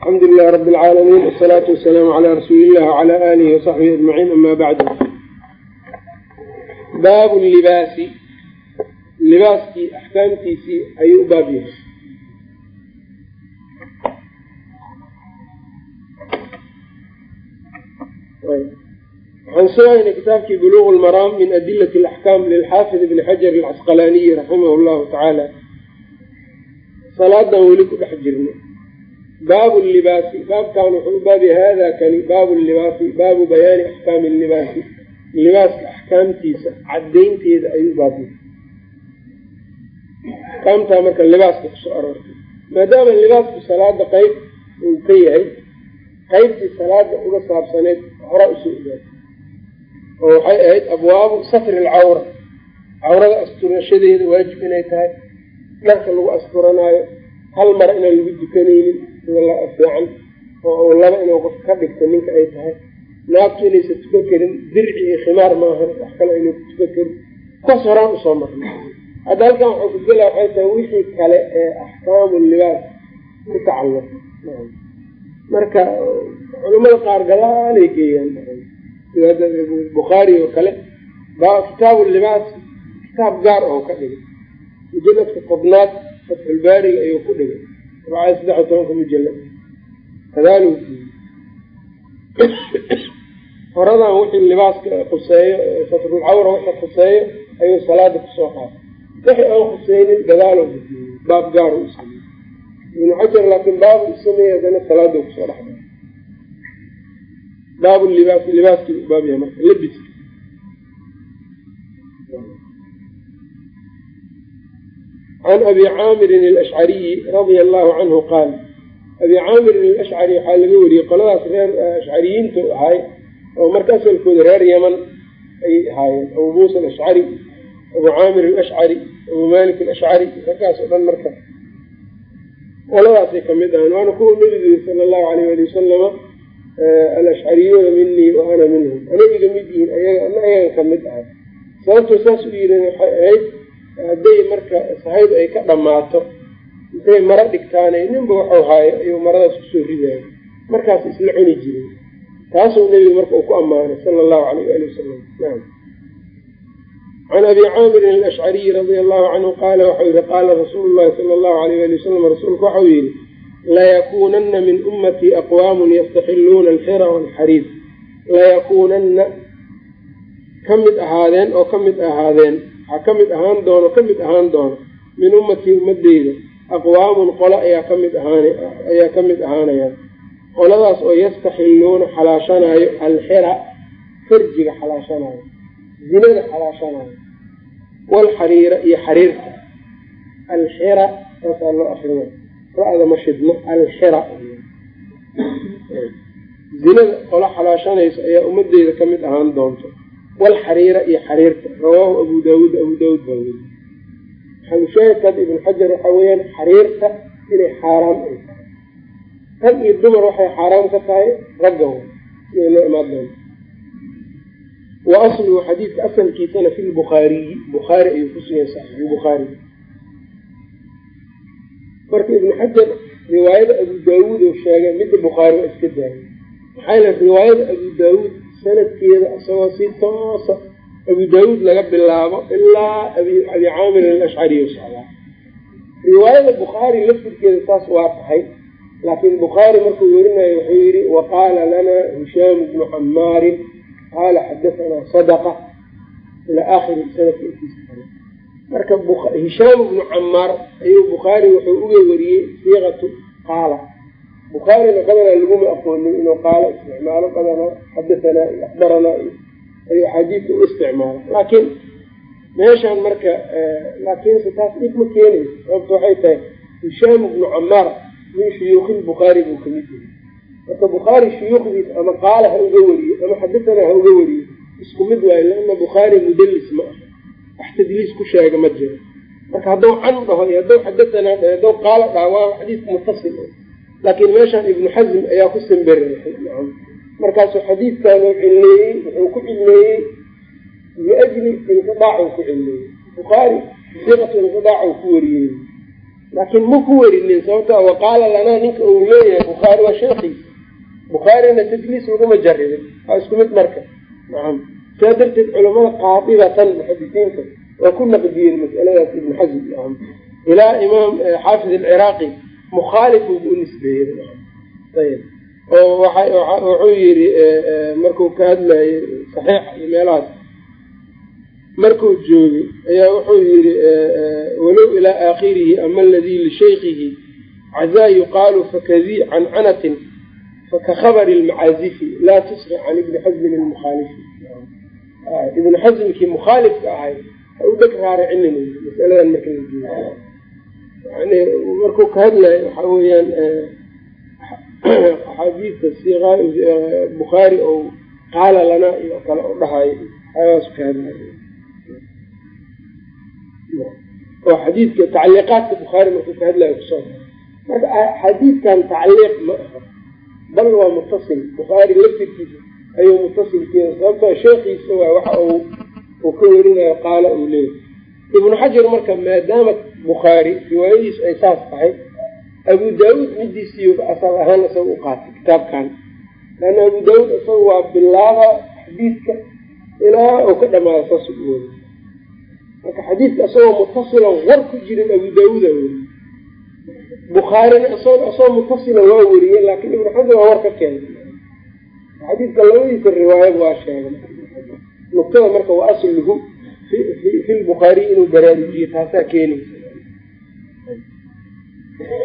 alxamdu lilahi rabi alcaalamiin wasalaatu wasalaamu calaa rasuuli illah wacala aalihi wasaxbihi ajmaciin ama bacdu baabu libaasi libaaskii axkaamtiisii ayuu u baab yahay. Waxaan sugaynay kitaabkii buluuq lmaraam min adilati alaxkaam lilxaafid ibni xajar alcasqalaaniyi raximah llahu tacaala salaadan weli ku dhex jirna baabu libaasi baabkan wuxuu u baab yahay hada kani baabu libaasi baabu bayaani axkaami libaasi libaaska axkaamtiisa caddaynteeda ayuu baab yahay axkaamtaa marka libaaska ku soo aroortay maadaama libaasku salaada qeyb uu ka yahay qeybtii salaada uga saabsaneyd hora u soo ogaatay oo waxay ahayd abwaabu satri alcawra cawrada asturashadeeda waajib inay tahay dharka lagu asturanaayo hal mar inaan lagu dukanaynin sida fiican oo laba inuu qof ka dhigto ninka ay tahay. Naagtu inaysa tukan karin dirci iyo khimaar maaha wax kale inay ku tukan karin kas horaan u soo marnay. Hadda halkan waxuu ku gela waxay tahay wixii kale ee axkaamu libaas ku tacalluq. Marka culamada qaar gadaalay geeyaan. Bukhaari oo kale kitaabu libaas kitaab gaar oo ka dhigay. Mujaladka tobnaad fatxulbaariga ayuu ku dhigay sabcaa saddex iyo tobanka mujalad kadaaluu horadan wixii libaaska khuseeyo satrulcawra wixii khuseeyo ayuu salaada ku soo qaatay wixii aan khuseynin gadaalo baab gaar u ibnu xajar laakiin baab u sameeyey haddana salaada ku soo dhexda baab libaas libaaskii baab yahay marka labiska can abi caamirin alashcariyi radia allahu canhu qaal abi caamirin alashcari waxaa laga wariyey qoladaas reer ashcariyiintu ahay oo marka asalkooda reer yaman ayay ahaayeen abu muusa alashcari abu caamir alashcari abu malik alashcari raggaas oo dhan marka qoladaasay ka mid ahaan waana kuwa nebigu yiri sala allahu alayh ali wasalama alashcariyuuna minii wa ana minhum anabiga mid yihiin ayaga ayagan ka mid ahay sababto saas u waxay ahayd hadday marka sahaydu ay ka dhammaato intay maro dhigtaanay ninba waxuu haayo ayuu maradaas ku soo ridayo markaas isla cuni jiray taasuu nebigu marka uu ku ammaanay sala allahu alayh ali wasalam nam can abi caamirin alashcariyi radia allahu canhu qaala waxau yihi qaala rasuulu llahi sala allahu alayh ali wasalam rasuulku waxau yihi layakuunanna min ummatii aqwaamun yastaxiluuna alxira walxariir layakuunanna ka mid ahaadeen oo ka mid ahaadeen waxaa ka mid ahaan doono ka mid ahaan doono. Min ummatii ummadeyda aqwaamun qolo ayaa ka mid ahaan ayaa ka mid ahaanaya. Qoladaas oo yastaxiluuna xalaashanaayo alxira farjiga xalaashanaayo zinada xalaashanaayo walxariira iyo xariirta. Alxira saasaa loo akriya ra-da ma shidmo alxira. Zinada qolo xalaashanaysa ayaa ummadeyda ka mid ahaan doonto walxariira iyo xariirta. Rawaahu abu daawuud abu daawuud baa weri xalushaahidkaad ibnu xajar waxaa weeyaan xariirta inay xaaraam ay tahay. Rag iyo dumar waxay xaaraam ka tahay ragga inay loo imaan doonto wa asluhu xadiidka asalkiisana fi lbukhaariyi bukhaari ayuu ku sugan saxiix bukhaari marka ibnu xajar riwaayada abu daawuud uu sheegay midda bukhaari waa iska daayay maxaa yale riwaayada abu daawuud sanadkeeda isagoo si toosa abu daawuud laga bilaabo ilaa abi caamirin alashcari u socdaa riwaayada bukhaari laftirkeeda saas waa tahay laakiin bukhaari markuu werinayo wuxuu yihi waqaala lana hishaam bnu camaarin qaala xadahanaa sadaqa ilaa aakhiri sanadka intiisa marka hishaam bnu camaar ayuu bukhaari wuxuu uga wariyey siiqatu qaala bukhaarina qadanaa laguma aqoonin inuu qaalo isticmaalo qadanaa xadahanaa iyo axbaranaa iyo ayuu axaadiidta u isticmaala laakiin meeshaan marka laakiinse taas dhib ma keenayso sababta waxay tahay hishaam bnu camaar min shuyuukhi bukhaari buu ka mid yahay. Marka bukhaari shuyuukhdiisa ama qaala ha uga wariyo ama xadahanaa ha uga wariyo isku mid waayo liana bukhaari mudalis ma ah wax tadliis ku sheega ma jiro. Marka hadduu can dhaho iyo hadduu xadahanaa dhaho hadduu qaala dhaho waa xadiidka mutasil laakiin meeshaan ibnu xasm ayaa ku simberixay markaasuu xadiidkan cileeyey wuxuu ku cileeyey liajli inqidaacu ku cileeyey bukhaari siqatu inqidaacu ku wariyey. Laakiin ma ku werinin sababta waqaala lanaa ninka uu leeyahay bukhaari waa sheekiisa bukhaarina tadliis laguma jaribin waa isku mid marka. Nacam sidaa darteed culamada qaadibatan muxadisiinta waa ku naqdiyeen mas'aladaas ibn xasm nacam ilaa imaam xaafid alciraaqi mukhaalif u nisbeeyey. Wuxuu yidhi marku ka hadlayay saxiixa iyo meelahaas markuu joogay ayaa wuxuu yidhi walow ilaa aakhirihi ama aladii lishaykihi cazaa yuqaalu fakadii cancanatin fakakhabari lmacaazifi laa tusri can ibni xasmin almukhaalifi ibni xasmkii mukhaalifka ahay ha u dheg raaricinin masaladan marka la joogo yani markuu ka hadlayo waxaa weeyaan axaadiista bukhaari ou qaala lanaa iyo kale u dhahayo ayaas ka hadlayo oo xadiidka tacliiqaadka bukhaari markuu ka hadlayo ku soo marka xadiidkan tacliiq ma aha bal waa mutasil. Bukhaari laftirkiisa ayuu mutasilkeeda sababtoo sheekiisa waa waxa uu uu ka werinayo qaala uu leeyahy ibnu xajar marka maadaama bukhaari riwaayadiisu ay saas tahay. Abu daawuud midiisiiba asal ahaan isaga u qaatay kitaabkan. Leanna abu daawuud isaga waa bilaaba xadiidka ilaa uu ka dhamaado saas u weri marka xadiidka isagoo mutasilan war ku jirin abu daawuuda weri bukhaarina isagoo mutasilan waa weriyey laakiin ibnu xajar waa war ka keenay. Xadiidka labadiisa riwaayad waa sheegay. Nugtada marka waa asluhu fi lbukhaariy inuu baraarujiyo taasaa keenaysa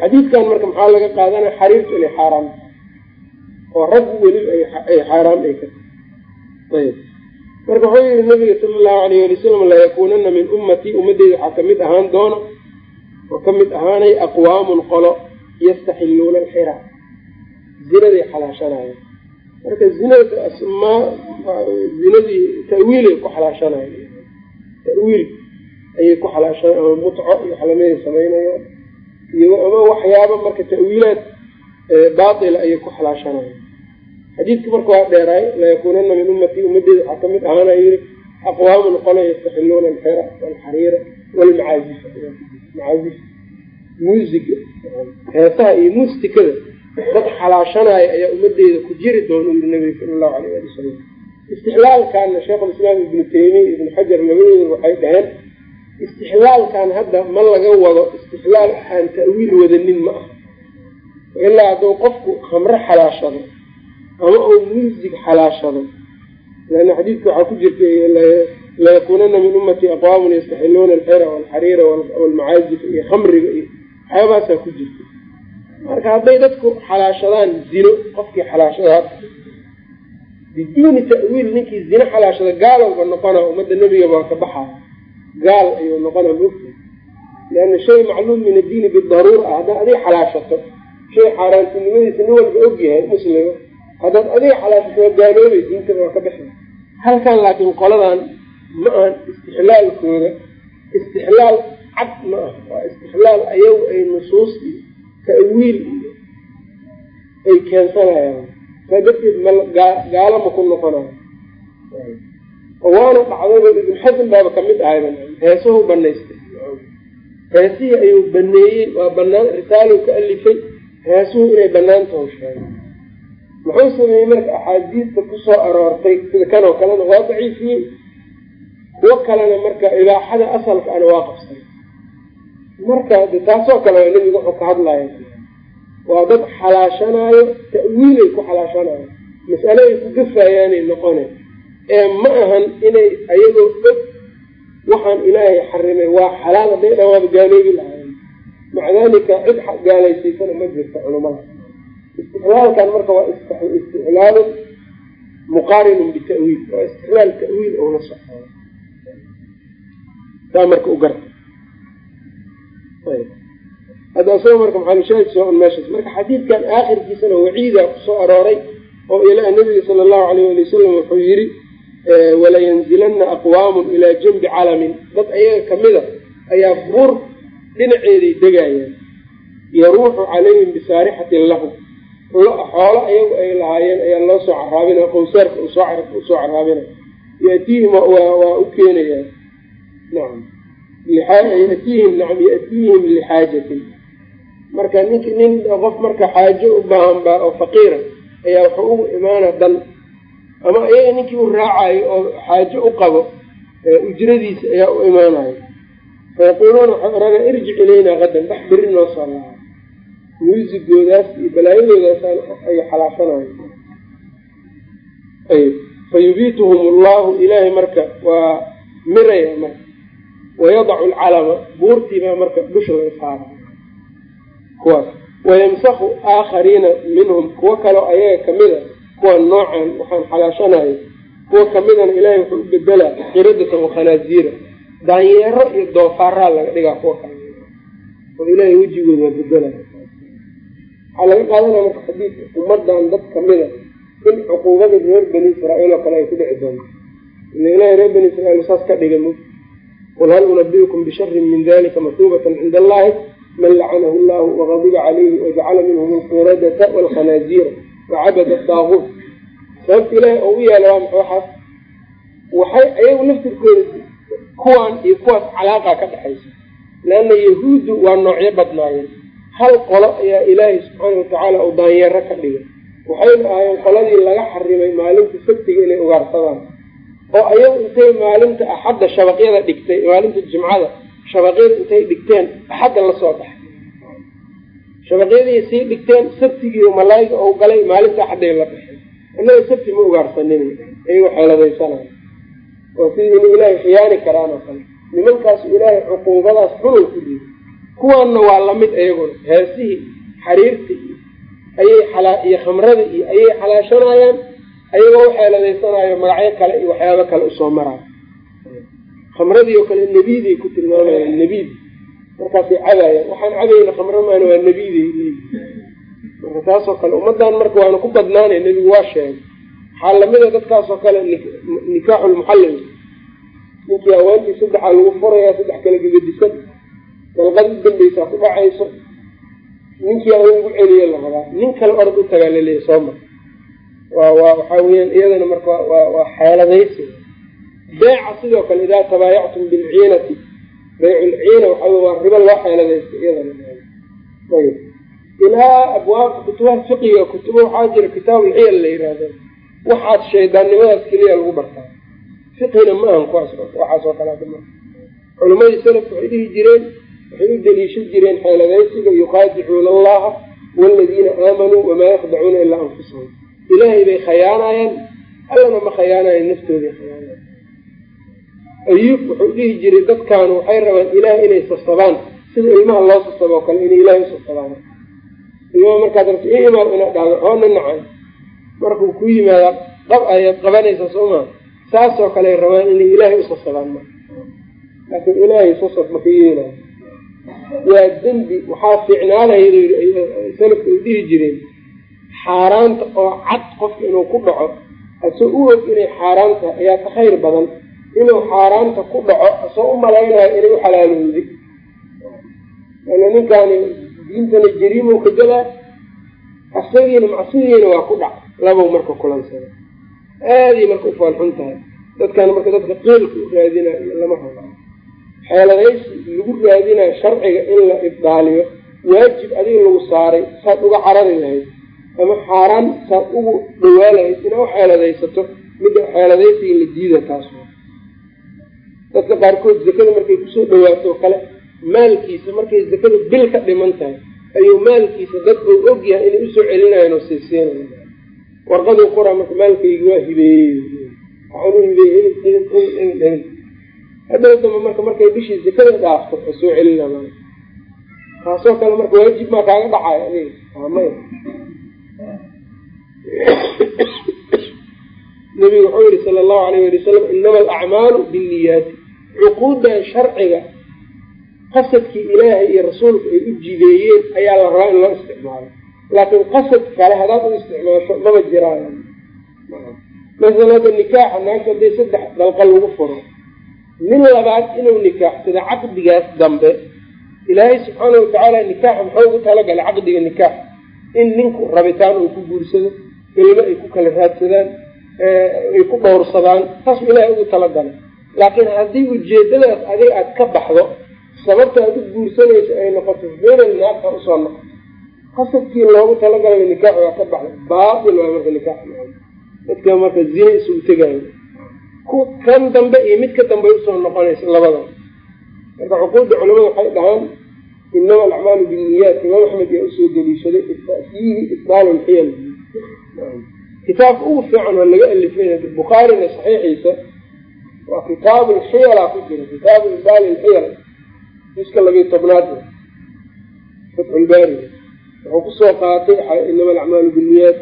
xadiidkan marka maxaa laga qaadanaya xariirtu inay xaaraam oo raggu weliba ay xaaraam ay ka ayb. Marka wuxuu yihi nabiga sala allahu alayh ali wasalam layakuunana min ummatii ummadeyda waxaa ka mid ahaan doono oo ka mid ahaanay aqwaamun qolo yastaxiluuna alxira. Zinaday xalaashanaayan marka zinada asmaa zinadii ta'wiilay ku xalaashanayan ta'wiil ayay ku xalaashanay ama mutco iyo waxlamaday samaynayaan iyo waxyaaba marka ta'wiilaad baatila ayay ku xalaashanayaan. Xadiidka marka waa dheeraay layakuunana min ummatii ummadeeda waxaa ka mid ahaana yiri aqwaamun qolo yastaxiluuna alxira walxariira walmacaazif macaazif muusiga heesaha iyo muustikada dad xalaashanaayo ayaa ummadeyda ku jiri doona yiri nabiga sala allahu alayh ali wasalam istixlaalkaana sheekhulislaam ibnu taymiya ibnu xajar labadooda waxay dhaheen istixlaalkan hadda ma laga wado istixlaal aan ta'wiil wadanin ma ah ilaa hadduu qofku khamro xalaashado ama uu muusig xalaashado. Leanna xadiidka waxaa ku jirta layakuunana min ummatii aqwaamun yastaxiluuna alxira walxariira walmacaazif iyo khamriga iyo waxyaabahaasaa ku jirta marka hadday dadku xalaashadaan zino qofkii xalaashada biduuni ta'wiil ninkii zino xalaashada gaalowba noqona ummadda nebiga baa ka baxaya gaal ayuu noqona mogta lianna shay macluum min addiini bidaruura ah haddaad adiga xalaashato shay xaaraantinimadiisa nin walba ogyahay muslima haddaad adiga xalaashato waa gaaloobay diintada waa ka baxay halkan laakiin qoladan ma ahan istixlaalkooda. Istixlaal cad ma ah waa istixlaal ayagu ay nusuus iyo ta'wiil iyo ay keensanayaan. Saa darteed ma gaalo ma ku noqonayo waana dhacdayba ibn xasan baaba ka mid ahayba heesuhu banaystay heesihii ayuu baneeyey waa banaan risaalow ka alifay heesuhu inay banaan taho sheegay muxuu sameeyey marka axaadiista ku soo aroortay sida kanoo kalena waa daciifiyey kuwo kalena marka ibaaxada asalka ana waa qabsay. Marka de taasoo kale waa nebiga wuxuu ka hadlaya waa dad xalaashanaayo ta'wiilay ku xalaashanayo mas'ale ay ku gafayaanay noqone ee ma ahan inay ayagoo og waxaan ilaahay xarimay waa xalaal hadday dhan waaba gaaloobi lahayen maca cid gaalaysiisana ma jirto culumada istixlaalkan marka waa istixlaalun muqaarinun bita'wiil waa istixlaal ta'wiil oo la soco saa marka u garta. Hadda asagoo marka maxalushaahid soo on meeshaas. Marka xadiidkan aakhirkiisana waciida ku soo arooray oo ilaa nabiga sala allahu alayh ali wasalam wuxuu yidhi walayanzilana aqwaamun ilaa janbi calamin. Dad ayaga kamida ayaa buur dhinaceeday degayaan. Yaruuxu calayhim bisaarixatin lahum. Xoolo ayagu ay lahaayeen ayaa loo soo caraabinaya qowsaarka u soo caraabina yatiihim waa u keenayaa nacam yatiihim nacam yatiihim lixaajatin. Marka nink nin qof marka xaajo u baahan baa oo faqiira ayaa wuxuu ugu imaana dan ama iyaga ninkii u raacayo oo xaajo u qabo ujradiisa ayaa u imaanayo fayaquuluuna waxay oraga irjic ilaynaa qadan bax beri noo soo laaa muusigoodaas iyo balaayadoodaas ay xalaashanayo ayb fayubiituhum allahu ilaahay marka waa miraya marka. Wayadacu alcalama buurtiibaa marka dusha laga saara kuwaas. Wayamsaku aakhariina minhum kuwo kaleo ayaga kamida kuwa noocan waxaan xalaashanayo kuwa kamidana ilaahay wuxuu u bedelaa qiradatan wakhanaaziira daanyeero iyo doofaaraa laga dhigaa kuwa kale. Oo ilaahay wejigooda waa bedela waxaa laga qaadanaya marka xadiidka ummadan dad kamida in cuquubadii reer bani israa'iil oo kale ay ku dhici doonto. Ila ilahay reer bani israiil saas ka dhiga mo qul hal unabiukum bisharin min dalika masuubatan cinda allahi man lacanahu llahu wagadiba calayhi wajacala minhum alqiradata walkhanaaziira wacabada daaguut sababta ilaahay oo u yeela waa maxa waxaas waxay ayagu laftirkooda kuwaan iyo kuwaas calaaqa ka dhexaysa leanna yahuuddu waa noocyo badnaayeen hal qolo ayaa ilaahay subxaana watacaala uu daanyeero ka dhigay waxayna ahaayeen qoladii laga xarimay maalinta sabtiga inay ugaarsadaan oo ayagu intay maalinta axadda shabaqyada dhigtay maalinta jimcada shabaqyada intay dhigteen axadda la soo baxay shabaqyadii sii dhigteen sabtigii malaayiga ou galay maalinta axadday la baxay innaga sabti ma ugaarsanin iyagoo xeeladaysanaya oo sidii inu ilaahay khiyaani karaan oo kale. Nimankaas ilaahay cuquubadaas xunuu ku yiri kuwaanna waa la mid iyaguna heesihii xariirtii ayay xalaa iyo khamrada iyo ayay xalaashanayaan ayagoo uxeeladaysanaayo magacyo kale iyo waxyaabo kale u soo maraayo. Khamradii oo kale nebiiday ku tilmaamayaan nebiid markaasay cabaayaan waxaan cabayna khamro maana waa nebiiday leeyi marka taasoo kale ummadan marka waana ku badnaanay nebigu waa sheegay. Waxaa lamida dadkaasoo kale nikaaxu lmuxallil ninkii haweentii saddexaa lagu furayaa saddex kale gabadisan dalqad u dambaysaa ku dhacayso. Ninkii aan ugu celiyo la rabaa. Nin kale orod u tagaa laleeya soo mar. Waa waa waxaa weyaan iyadana marka waa xeeladaysi beeca sidoo kale idaa tabaayactum bilciinati bayculciina waxa waa ribo loo xeeladaysta iyadana. Ayb ilaa abwaabta kutubaha fiqiga kutuba waxaa jira kitaabulxiyal la yihahdo waxaad shaydaannimadaas keliya lagu bartaa fiqhina ma ahan kuwaas waxaas oo kaleata ma culimadii salafka waxay dhihi jireen waxay u daliishan jireen xeeladaysiga yuqaadicuuna allaha waaladiina aamanuu wamaa yakdacuuna ilaa anfusahum. Ilaahay bay khayaanayaan allana ma khayaanayan naftooday khayaanayan ayuub wuxuu dhihi jiray dadkaanu waxay rabaan ilaah inay sasabaan sida ilmaha loo sasaboo kale inay ilaahay u sasabaan ilmaha markaad rabto i imaad inaad dhahdo nacay. Markuu ku yimaada qab ayaad qabanaysaa soo maa saasoo kale rabaan inay ilaahay u sasabaan ma laakiin ilaahay sasab maka yeelayo waa dembi waxaa fiicnaanaya salafku ay dhihi jireen xaaraanta oo cad qofka inuu ku dhaco asoo u og inay xaaraan tahay ayaa ka khayr badan inuu xaaraanta ku dhaco asoo u malaynayo inay u xalaalowday ana ninkaani diintana jariimow ka galaa asagiina macsidiina waa ku dhac labow marka kulansada aaday marka u foolxun tahay dadkan marka dadka qiilka u raadinayo lama rabo xeeladaysi lagu raadinayo sharciga in la ibdaaliyo waajib adiga lagu saaray saad uga carari lahayd ama xaaraan saad ugu dhawaa lahayd inaa u xeeladaysato midda xeeladaysiga la diida taas dadka qaarkood zakada markay ku soo dhawaato oo kale maalkiisa markay zakada bil ka dhiman tahay ayuu maalkiisa dad ou og yahay inay u soo celinayan oo warqaduu qoraa marka maalkaygi waa hibeeyey. Waxaan u hibeeyey hadhow damba marka markay bishii zakada dhaafto oo soo celina maal taasoo kale marka waajib maa kaaga dhacayo adiga. Maya nabigu wuxuu yihi sala allahu alayh ali wasalam inama alacmaalu binniyaati cuquuddan sharciga qasadkii ilaahay iyo rasuulku ay u jideeyeen ayaa la rabaa in loo isticmaalo. Laakiin qasad kale haddaad u isticmaasho maba jiraayo masala hadda nikaaxa naagta hadday saddex dalqa lagu furo. Nin labaad inuu nikaaxsado caqdigaas dambe ilaahay subxaana watacaala nikaaxa muxuu ugu talagalay caqdiga nikaax. In ninku rabitaan uu ku guursado ilmo ay ku kala raadsadaan ay ku dhowrsadaan taasuu ilaahay ugu talagalay laakiin haddii ujeedadaas adiga aad ka baxdo sababta aad u guursanaysa ay noqoto benan naagta u soo noqo qasadkii loogu talagalay nikaax waa ka baxday. Baatil waa marka nikaax dadka marka zina isugu tegaayo kan dambe iyo mid ka dambe u soo noqonaysa labada. Marka cuquudda culamada waxay dhahaan inama alacmaalu binniyaat imaam axmed yaa u soo deliishaday fiihi isbaalu lxiyal kitaabka ugu fiican waa laga alifay bukhaarina saxiixiisa waa kitaabu lxiyala ku jira kitaabu isbaali lxiyal juska labiyo tobnaad. Fatxulbaari wuxuu ku soo qaatay inama alacmaalu binniyaat.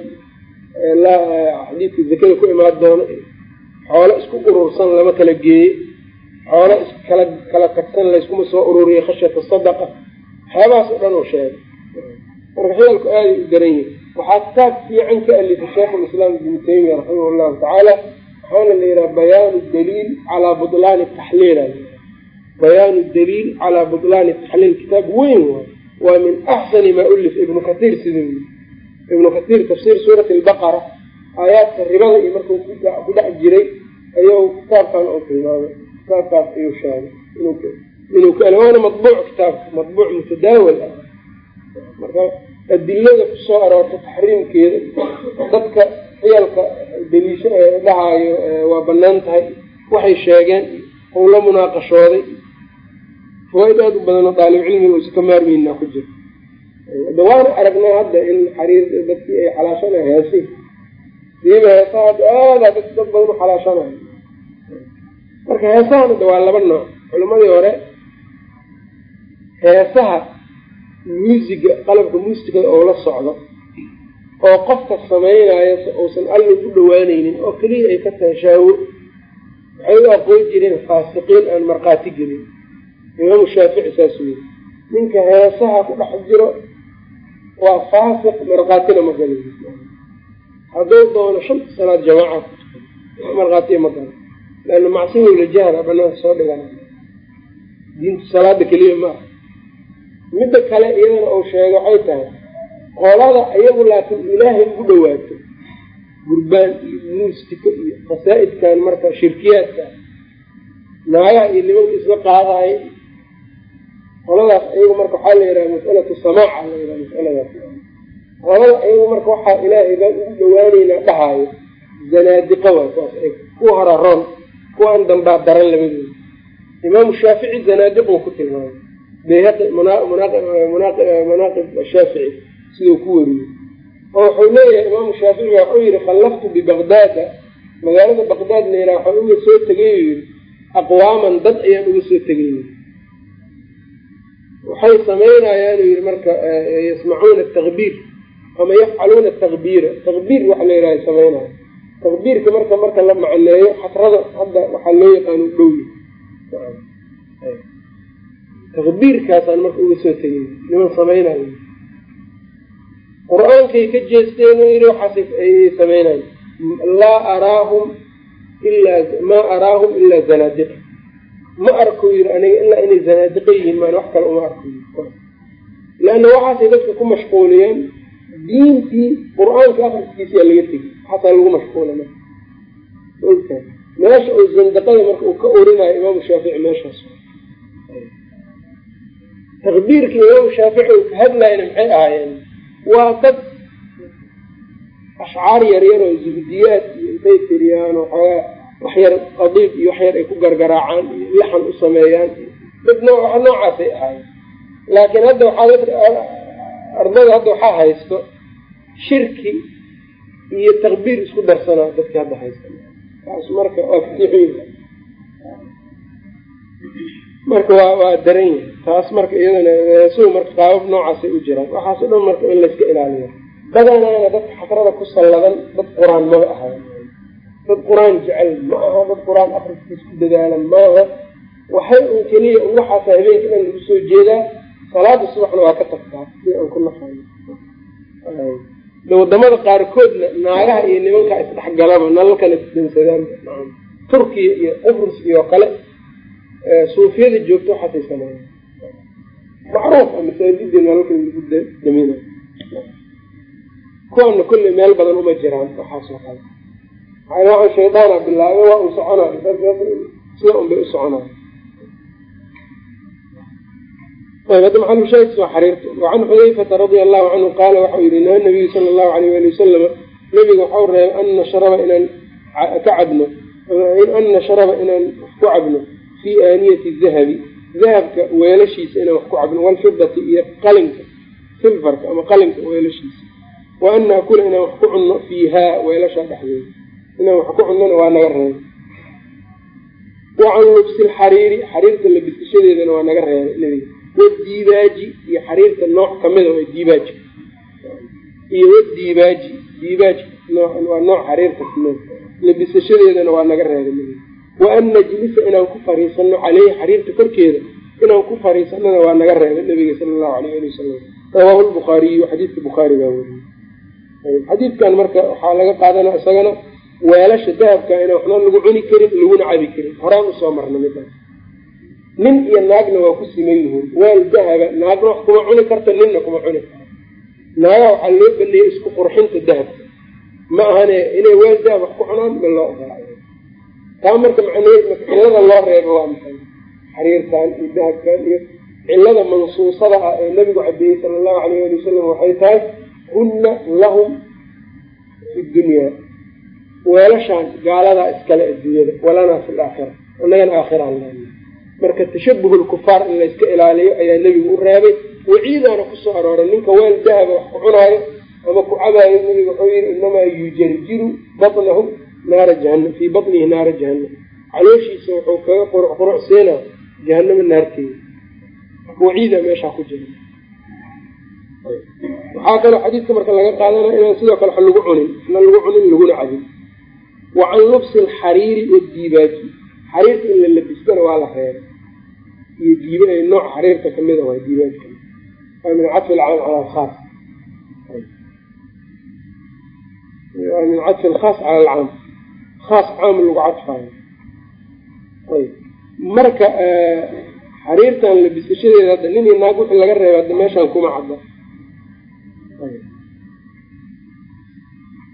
Xadiidka zakada ku imaan doono. Xoolo isku urursan lama kala geeye xoolo iskala kala tagsan layskuma soo ururiya khashyata sadaqa. Waxyaabahaas oo dhan uu sheegay. Marka xiyalku aaday u daran yihi waxaa kitaab fiican ka alifay sheikhulislaam ibnu taymiya raximah llahu tacaala waxaana la yidhaha bayaanu daliil calaa butlaani taxliil. Bayaanu daliil calaa butlaani taxliil. Kitaab weyn waay. Waa min axsani maa ulif ibnu katiir siduu ibnu katiir tafsiir suurati albaqara. Aayaadka ribada iyo markuu ku dhex jiray ayuu kitaabkan u tilmaamay. Kitaabkaas ayuu sheegay. Waana madbuuc kitaabka madbuuc mutadaawal ah. Marka adilada ku soo aroorta taxriimkeeda dadka xiyalka daliisha dhahaayo waa bannaan tahay. Waxay sheegeen ou la munaaqashooday. Fawaaid aada u badanoo daalibcilmiga uusa ka maarmeynaa ku jiro. Waana aragnaa hadda in xariir dadkii ay xalaashanayo heesi siiba heesaha hadda dad dad badan u xalaashanayo marka heesahan hadda waa laba nooc. Culimadii hore heesaha muusiga qalabka muusigada oo la socdo oo qofka samaynayo uusan alla u dhawaanaynin oo keliya ay ka tahay shaawo waxay u aqoon jireen faasiqiin aan markhaati gelin. Imaamu shaafici saas weyy ninka heesaha ku dhex jiro waa faasiq markhaatina ma galin. Hadduu doono shanta salaad jamaaca markhaatiya ma galo leanna macsiwowla jahra banaanka soo dhigan. Diinta salaada keliya ma ah midda kale iyadana uu sheego waxay tahay qolada iyagu laakiin ilaahay ugu dhawaato gurbaan iyo muustiko iyo qasaa'idkan marka shirkiyaadka naagaha iyo nimanka isla qaadahay. Qoladaas iyagu marka waxaa la yidhaha mas'alatu samaaca la yidhaha masaladaas qolada iyagu marka waxaa ilaahay baan ugu dhawaaneynaa dhahaayo zanaadiqa waay kuwaas eg kuwa hora roon dambaa daran labadooda imaamu shaafici zanaadiquu ku tilmaamay. Bayhaqi manaaqib shaafici siduu ku wariyey. Oo wuxuu leeyahay imaamu shaafici waxuu yihi khallaftu bibaqdaada magaalada baqdaad la yidhaha waxaan uga soo tegay yii aqwaaman dad ayaan uga soo tegay. Waxay samaynayaanu yihi marka yasmacuuna takbiir ama yafcaluuna takbiira takbiir waxa la yidhaha samaynaya takbiirka marka marka la macneeyo xasrada hadda waxaa loo yaqaano dhowyi takbiirkaasaan marka uga soo tegay niman samaynayo qur'aankay ka jeesteen yidhi waxaas ayay samaynayan laa araahum ilaa maa araahum ilaa zanaadiqa ma arko yiri aniga ilaa inay zanaadiqa yihiin maan wax kale uma arko leanna waxaasay dadka ku mashquuliyeen diintii qur'aanka akriskiisiyaa laga tegay waxaasaa lagu mashquula meesha uu zandaqada marka uu ka orinayo imaamu shaafici meeshaas. Takbiirka imaamu shaafici uu ka hadlayna maxay ahaayeen waa dad ashcaar yaryar oo zuhdiyaad iyo intay tiriyaan waxoogaa waxyar qadiib iyo waxyar ay ku gargaraacaan iyo laxan u sameeyaan. Dad noo noocaasay ahaayeen. Laakiin hadda waxaa ardada hadda waxaa haysto shirki iyo takbiir isku darsanaa dadka hadda haysta. Taas marka waa marka waa waa daran yahay taas marka iyadana marka qaabab noocaasay u jiraan. Waxaaso dhan marka in layska ilaaliyo. Badanaana dadka xasrada ku salladan dad qur'aan maba aha dad qur'aan jecel ma aha dad qur'aan akriskiis ku dadaalan maaha waxay un keliya un waxaasa habeenka dhan lagu soo jeedaa. Salaada subaxna waa ka tagtaa si aan ku naqano waddamada qaarkoodna naagaha iyo nimankaa isdhexgalaba nalalkana isdansadaan turkiya iyo qubrus iyo kale suufiyada joogto waxaasay sameeya macruuf a masaajida nalalka lagu daminayo kuwaana kolley meel badan uma jiraan waxaasoo kale waa shaydaana bilaabay waa un soconay sida un bay u soconay ayb hadda maxalushaahis waa xariirta wacan xudayfata radia allahu canhu qaala waxau yihi naha nabiyu sala allahu alayh ali wasalama nabiga waxau reebay an nashraba inaan ka cabno an nashraba inaan ku cabno fii aaniyati dahabi dahabka weelashiisa inaan wax ku cabno walfidati iyo qalinka silfarka ama qalinka weelashiisa. Wa an naakula inaan wax ku cunno fiihaa weelasha dhexdeeda. Inaan wax ku cunnona waa naga reebay. Wacan lubsi lxariiri xariirta labisashadeedana waa naga reebay. Nabiga wadiibaaji iyo xariirta nooc kamida waa diibaaji. Iyo wadiibaaji diibaaj waa nooc xariirta kamida labisashadeedana waa naga reebay wa an najlisa inaan ku fariisano caleyhi xariirta korkeeda inaan ku fariisanona waa naga reebay nabiga sala allahu alayh ali wasalam rawaahu lbukhaariyu xadiidka bukhaari baa weriyey xadiidkan marka waxaa laga qaadanaa isagana weelasha dahabka inaan waxna lagu cuni karin laguna cabi karin. Horaan u soo marna midaas nin iyo naagna waa ku siman yihiin. Weel dahaba naagna wax kuma cuni karta ninna kuma cuni karta. Naaga waxaa loo baneeyey isku qurxinta dahabka. Ma ahane inay weel dahab wax ku cunaan ma loo ogolaayo taa marka cillada loo reebo waa maxay? Xariirkan iyo dahabkan iyo cillada mansuusada ah ee nabigu cadeeyey sala allahu alayh ali wasalam waxay tahay hunna lahum fi dunyaa weelashaan gaaladaa iskale adduunyada walanaa fi laakhira inagan aakhiraan leena marka tashabuhu lkufaar in layska ilaaliyo ayaa nebigu u reebay. Waciidaana ku soo arooray ninka weel dahaba wax ku cunaayo ama ku cabaayo nebigu wuxuu yihi inamaa yujarjiru batnahu naara jahanam fii batnihi naara jahanam calooshiisa wuxuu kaga qurucqurucsiinaa jahanama naarteeda waciida meeshaa ku jira waxaa kaloo xadiidka marka laga qaadanaya inaan sidoo kale wax lagu cunin na lagu cunin laguna cabin. Wa can lubsi alxariiri wadiibaaji xariirta in la labistana waa la reebay. Iyo diib nooc xariirta kamida waa diibaajka waa min cadfi alcaam cala alkhaas. Waa min cadfi alkhaas cala alcaam khaas caam lagu cadfaayo ayb marka xariirtan labisashadeeda hadda nin iyo naag wixii laga reebay hadda meeshaan kuma cadda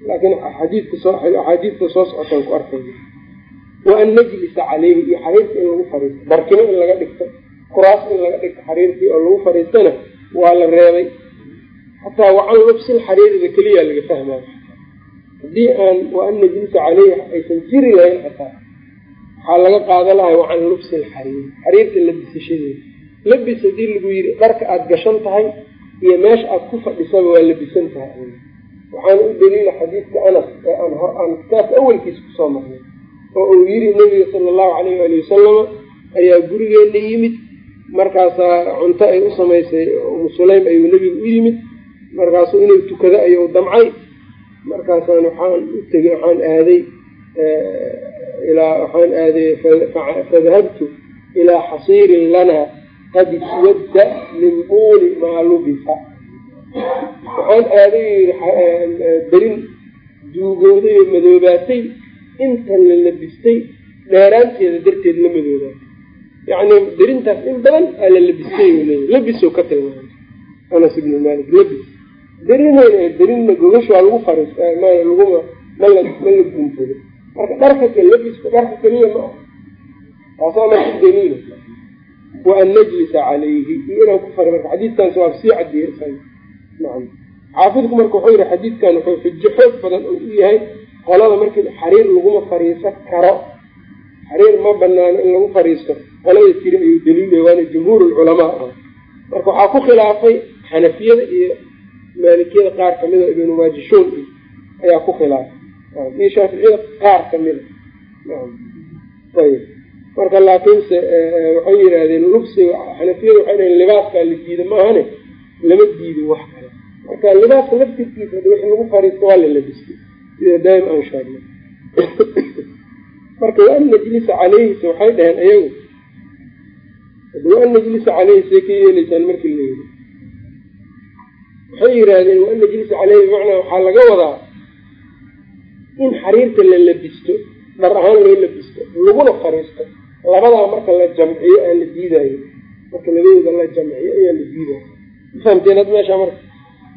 laakiin xadiidka soo axaadiidta soo socotaan ku arkaya wa an najlisa caleyhi iyo xariirta in lagu fariisto barkimo in laga dhigto kuraas in laga dhigto xariirtii oo lagu fariistana waa la reebay xataa wacan lubsil xariirida keliya laga fahmaayo haddii aan wa an najlisa caleyhi aysan jiri lahayn xataa waxaa laga qaada lahay wacan lubsi lxariiri xariirta labisashadeeda labis haddii lagu yidhi dharka aada gashan tahay iyo meesha aada ku fadhisaba waa labisan tahay. Waxaana u daliila xadiidka anas ee aan hor aan kitaabka awalkiisa ku soo marnay oo uu yiri nebiga sala allahu calayh waali wasalama ayaa gurigeena yimid markaasaa cunto ay u samaysay umu sulaym ayuu nebiga u yimid markaasuu inuu tukado ayuu damcay markaasaan waxaan u tegay waxaan aaday ilaa waxaan aaday fadahabtu ilaa xasiirin lanaa qad iswadda min duuli maa lubisa waxaan aaday berin duugooday oo madoobaatay inta la labistay dheeraanteeda darteed la madoobaatay. Yacni berintaas in badan aa la labistay leeya labiso ka tilmaamay. Anas ibnu malik labis berinayna berinna gogasha waa lagu fariista m laguma mala ma la guunsado marka dharka ka labiska dharka keliya ma ah taasaa marka daliila wa an najlisa calayhi iyo inaan ku fari marka xadiidkaas waa sii cadiyey nacam. Xaafidku marka wuxuu yihi xadiidkan wuxuu xujo xoog badan uu u yahay qolada markii xariir laguma fariisan karo. Xariir ma banaano in lagu fariisto. Qolada tiri ayuu daliilaya waana jumhuur lculamaa ah marka waxaa ku khilaafay xanafiyada iyo maalikiyada qaar kamida ibnu maajishuun ayaa ku khilaafay iyo shaaficiyada qaar kamida ayb marka laakiinse waxay yidhaahdeen lubsiga xanafiyada waxay dhaheen libaaskaa la diida maahane lama diidin wax kale. Marka libaaska laftirkiisa wix lagu fariisto waa la labistay. Sida daa'im aan sheegnay. Marka waan najlisa caleyhis waxay dhaheen ayagu. Waan najlisa caleyhi see ka yeelaysaan markii la yiri waxay yidhaahdeen waan najlisa caleyhi bimacnaa waxaa laga wadaa in xariirta la labisto dhar ahaan loo labisto laguna fariisto labadaa marka la jamciyo aa la diidayo marka labadooda la jamciyo ayaa la diidayo fahamteen had meesha marka?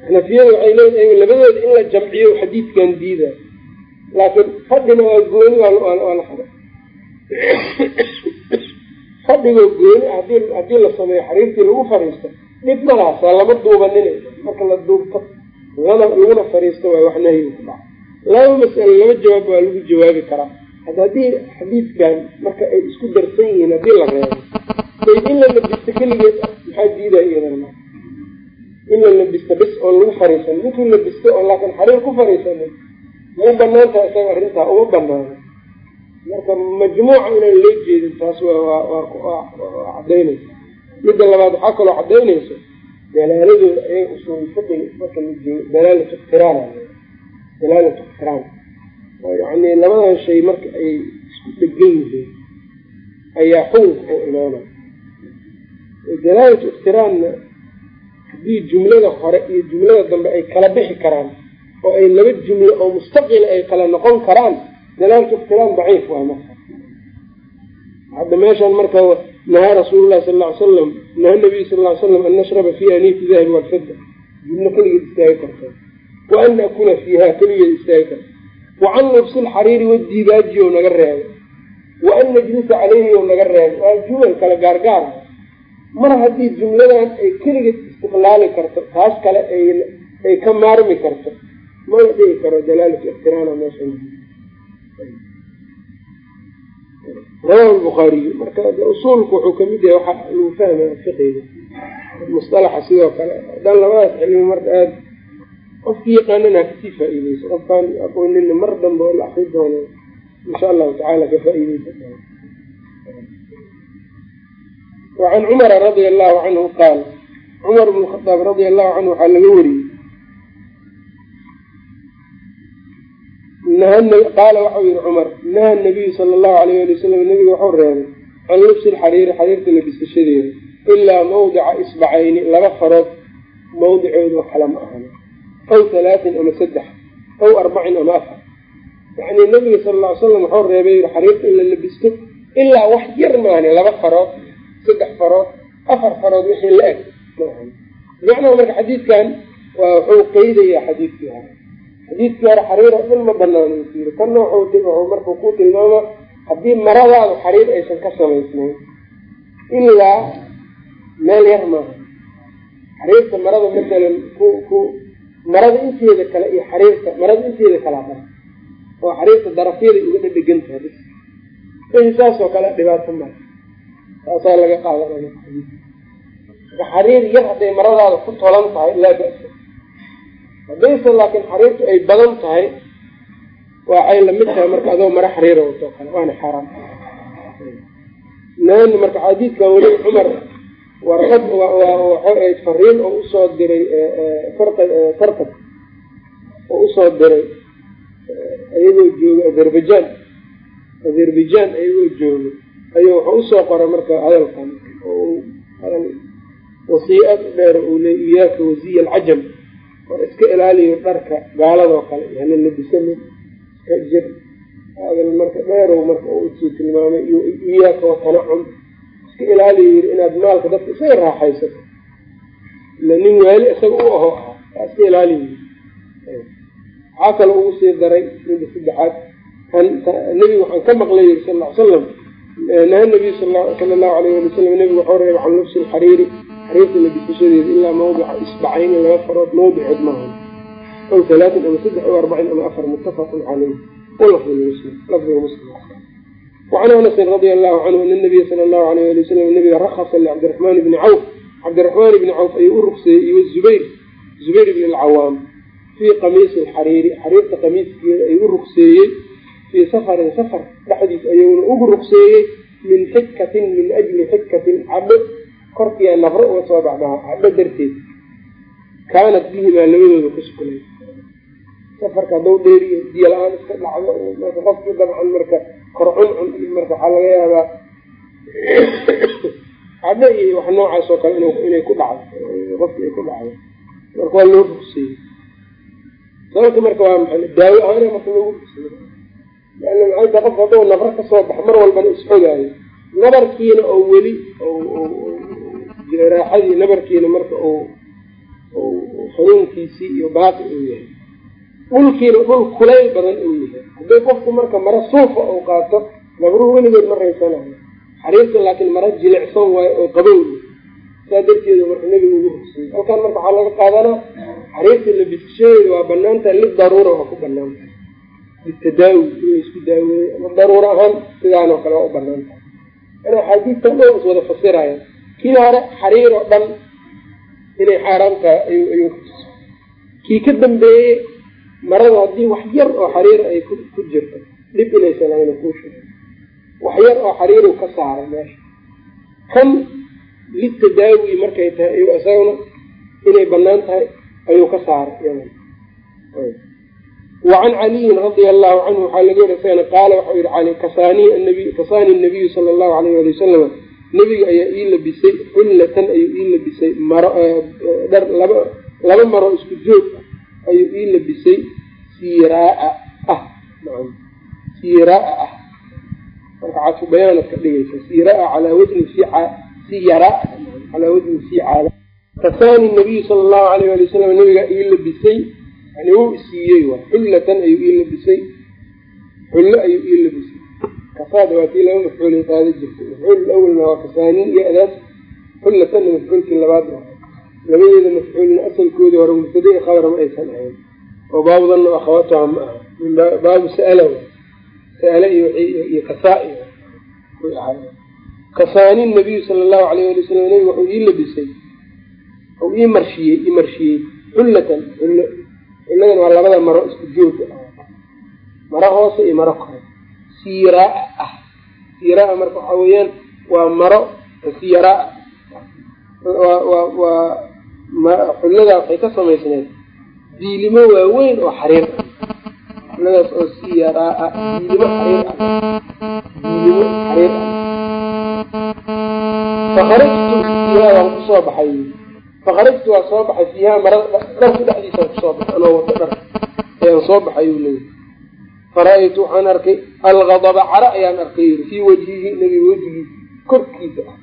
Xanafiyada waxay leeyihiin labadooda in la jamciyo xadiidkan diidayo laakiin fadhina waa gooni waa la fada fadhigoo gooni haddii la sameeyo xariirtii lagu fariisto dhib ma lama duubanin marka la duubto laguna fariisto waay wax nahyi ku dhaca laba mas'alo laba jawaab waa lagu jawaabi karaa. Had haddii xadiidkan marka ay isku darsan yihiin haddii la reebo sayd in la labisto keligeed maxaa diidaya iyadana in la labisto bis oon lagu fariisan ninkii labisto oo laakiin xariir ku fariisanin ma? Banaantaha isaga arrintaa uma banaano marka majmuuca inaan loo jeedin taas waa cadaynaysa midda labaad waxaa kaloo cadaynaysa dalaaladooda ayaga usuul fiqiga marka la joogo dalaalatu iqtiraan dalaalatu iqtiraan yani labadan shay marka ay isku dhegan yihiin ayaa xukunka u imaanaya dalaalatu iqtiraanna haddii jumlada hore iyo jumlada dambe ay kala bixi karaan oo ay laba jumlo oo mustaqila ay kala noqon karaan dalaalatu iqtiraan daciif waa marka hadda meeshaan marka nahaa rasuulu llahi sala ly salam naha nabiyu sal ly slam an nashraba fi aniifi dahabi walfida jumlo keligeed istaagi karta wa an nakula fiiha keligeed istaagi karta wa can lubsi lxariiri wadibaaji o naga reebay wa an najlisa caleyhi o naga reebay waa jumal kale gaargaar mar haddii jumladan ay keligeed istiqlaali karto taas kale ay ka maarmi karto mana dhigi karo dalaalatu ixtiraana meesha rawahu lbukhaariyu marka usuulku wuxuu ka mid yahay waxa lagu fahmaya fiqiga musalaxa sidoo kale haddaan labadaas cilmi marka aada qofkii yaqaanana ka sii faa-iideyso qofkaan aqoonina mar dambe oo la akri doono insha allahu tacala ka faa-iideysa wacan cumara radia allahu canhu qaal cumar bn khadaab radia allahu canhu waxaa laga wariyey qaala waxau yihi cumar naha nabiyu sala allahu alayh ali wasalam nabiga waxau reebay can lubsi lxariiri xariirta labisashadeeda ilaa mawdica isbacayni laba farood mawdicooda kale ma ahan. Aw halaatin ama saddex aw arbacin ama afar. Yacni nabiga sala alla ly slam waxau reebay xariirta in la labisto ilaa wax yar maani laba farood saddex farood afar farood wixii la eg maahan bimacnaa marka xadiidkan waa wuxuu qeydayaa xadiidkii hore xadiidkii hore xariir oo dhan ma banaan u yiri kanna wuxuu markuu ku tilmaama haddii maradaadu xariir aysan ka samaysnayn ilaa meel yar maaha. Xariirta marada matalan ku ku marada inteeda kale iyo xariirta marada inteeda kalaa dara oo xariirta darafyaday uga dhadhegan tahay bis wixii saasoo kale dhibaato mara taasaa laga qaadanaya xariir yar hadday maradaada ku tolan tahay laa ba'sa haddayse laakiin xariirtu ay badan tahay waxay la mid tahay marka adoo mara xariira wato kale waana xaaraam. Nan marka xadiidkan weli cumar warqad waxay fariin oo u soo diray fartab oo u soo diray ayagoo jooga azerbaijan. Azerbaijan ayagoo jooga ayuu wuxuu u soo qoray marka hadalkan hadal wasiiad dheer uu le iyaaka wasiya alcajam war iska ilaaliyo dharka gaaladoo kale. Hana labisanin iska jir. Marka dheerow marka u sii tilmaamay iyaaka watanacum iska ilaaliyo yiri inaad maalka dadka isaga raaxaysato ila nin waali isaga u aho ah iska ilaaliyo. Waxaa kale ugu sii daray midda saddexaad. Nebiga waxaan ka maqlay sal ly salam naha nabiyu sala allahu alayh ali wasalam nebigu waxau reeba can lubsi lxariiri xariirta labisashadeeda ilaa mawdica isbacayni laba farood mawdicood maaha. Aw halaatin ama saddex aw arbacin ama afar muttafaqun caleyh wacan anasin radia allahu canhu ana nabiya sala allahu alayh ali wasalam nabiga rakasa licabdiraxmaan bni cawf. Cabdiraxmaan bni cawf ayuu u rugseeyey iyo zubayr zubayr bni alcawaam fii qamiisi alxariiri xariirta qamiiskeeda ayuu u rugseeyey fii safarin safar dhexdiis ayuuna ugu rugseeyey min xikatin min ajli xikatin cadho korkiia nabro uga soo baxdaa cadho darteed. Kaanat bihimaa labadooda ku sugnay. Safarka hadduu dheeriyo diyo la'aan iska dhacdo marka qofkii dabcan marka kor cuncun iyo marka waxaa laga yaabaa cadho iyo wax noocaas oo kale inay ku dhacdo qofki ay ku dhacdo. Marka waa loo rugseeyey sababta marka waa maxay? Daawo ahaana marka loogu rugseeyo leanna maxay tahay qofka hadduu nabro ka soo bax mar walbana isxogaayo nabarkiina oo weli raaxadii nabarkiina marka uu xanuunkiisii iyo baaqi uu yahay. Dhulkiina dhul kulayl badan uu yahay. Haddii qofku marka mara suufa uu qaato nabruhu weligeed ma raysanayo xariirta laakiin mara jilicsan waayo oo qabow saa darteeda marka nebiga ugu rugsayy halkan marka waxaa laga qaadanaa xariirta labisashadeeda waa banaantaha lidaruura waa ku banaantaha litadaawi in la isku daaweeyo. Ama daruuro ahaan sidaanoo kale waa u bannaan tahay ana axaadiistan dhow is wada fasiraya kii hore xariir oo dhan inay xaaraam tahay ayuu kii ka dambeeyey marada haddii wax yar oo xariira ay ku jirto dhib inaysan ayna kuu wax yar oo xariiru ka saaray meesha. Kan litadaawi markay tahay ayuu isaguna inay bannaan tahay ayuu ka saaray wacan caliyin radia allahu canhu waxaa laga wari isagana qaala waxau yihi kasaani nabiy kasaani nabiyu sala allahu alayh ali wasalama nebiga ayaa ii labisay xullatan ayuu ii labisay maro dhar laba laba maro isku joog ayuu ii labisay siiraaa ah siiraaa ah. Marka cadfu bayaanad ka dhigaysa siraa calaa wajni siyaraa calaa wajni sicaala kasaani nabiyu sala allahu alayh ali wasalam nabigaa ii labisay yani wuu isiiyey xullatan ayuu ii labisay xullo ayuu ii labisay kasaada waa kii laba mafcuulay qaada jirtay. Mafcuul awalna waa kasaaniin iyo adaas xullatanna mafcuulkii labaad labadeeda mafcuulna asalkoodii hore mubtada khabar ma aysan ahayn. Oo baabudanna akhawatuha ma aha baabu sa'ala sa'ala iyo kasaa kasaani nabiyu sala allahu alayh ali wasalam nabiga wuxuu ii labisay. U ii marshiyey ii marshiyey xullatan xullo xulladan waa labada maro isku jooga maro hoose iyo maro kore siiraa ah. Siiraa marka waxaa weeyaan waa maro siiraa waa xulladaa waxay ka samaysneed diilimo waaweyn oo xariir ah. Xulladaas oo siiraa ah diilimo xariir ah. Diilimo xariir ah. Fakarajtu fiihaa waan ku soo baxay. Fakarajtu waa soo baxay fiihaa marada dharku dhexdiisaan ku soo baxay anoo wato dhar. Ayaan soo baxay uu leeyay fara-aytu waxaan arkay algadaba cara ayaan arkay yiri fii wajhihi nabiga wejigiisa korkiisa ah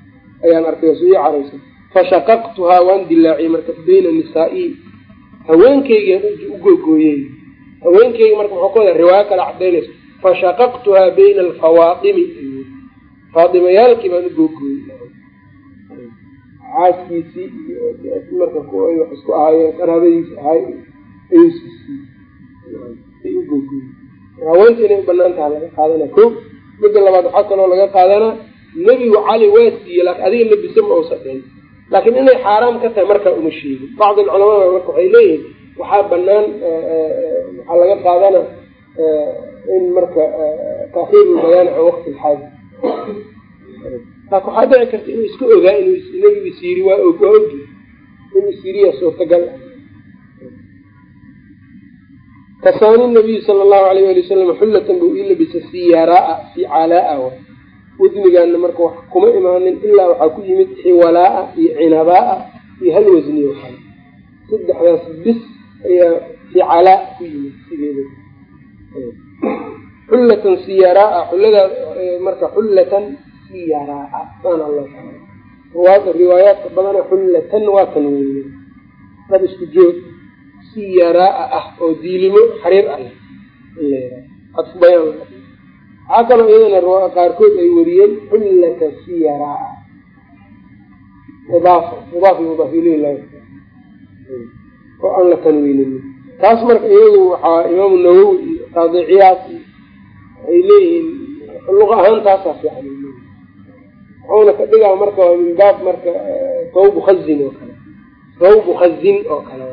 ayaan arkay soo ii caraysan fashaqaqtuhaa waan dilaaciyey marka bayna nisaa-ii haweenkeygaan u googooyey. Haweenkeyga marka muxuu ka wada riwaayo kale cadaynaysa fashaqaqtuhaa bayna alfawaatimi faadimayaalkii baan u googooyey. Xaaskiisii marka wax isku ahaayeen qaraabadiisi ahay ayuu siisiyey ay u googooyey haweenta inay u banaan laga qaadana ko midda labaad waxaa kaloo laga qaadanaa nebigu cali waa siiyey laakin adiga labisa ma uusa dhihin laakiin inay xaaraam ka tahay markaa uma sheegin. Bacdi alculamaa marka waxay leeyihiin waxaa banaan waxaa laga qaadana in marka taakhiiru lbayaani can waqti lxaaja laakin waxaa dhici karta inuu iska ogaa inuu nebigu isyiri waa og waa ogi inuu isyiriya suurtagal kasaani nabiyu sala allahu alayh ali wasalam xullatan buu ii labisa siyaraa si calaa wadnigaana marka wax kuma imaanin ilaa waxaa ku yimid xiwalaa iyo cinabaa iyo hal wasniyo kale. Saddexdaas bis ayaa ficalaa ku yimid sideeda. Xullatan siyaraa xulladaa marka xullatan siyaraa saana ruwaada riwaayaadka badana xullatan waa tan dad isku joog siyaraa ah oo diilimo xariir ah waxaa kaloo iyadana qaarkood ay wariyeen xullata siyaraa mudaaf mudaaf mudaaf ileyh oo aan la tanwiinin taas marka iyagu waxaa imaamu nawowi iyo ay leeyihiin luqa ahaan taasaa fiican wuxuuna ka dhigaa marka min baab marka sawbu khazin oo kale. Sawbu khazin oo kale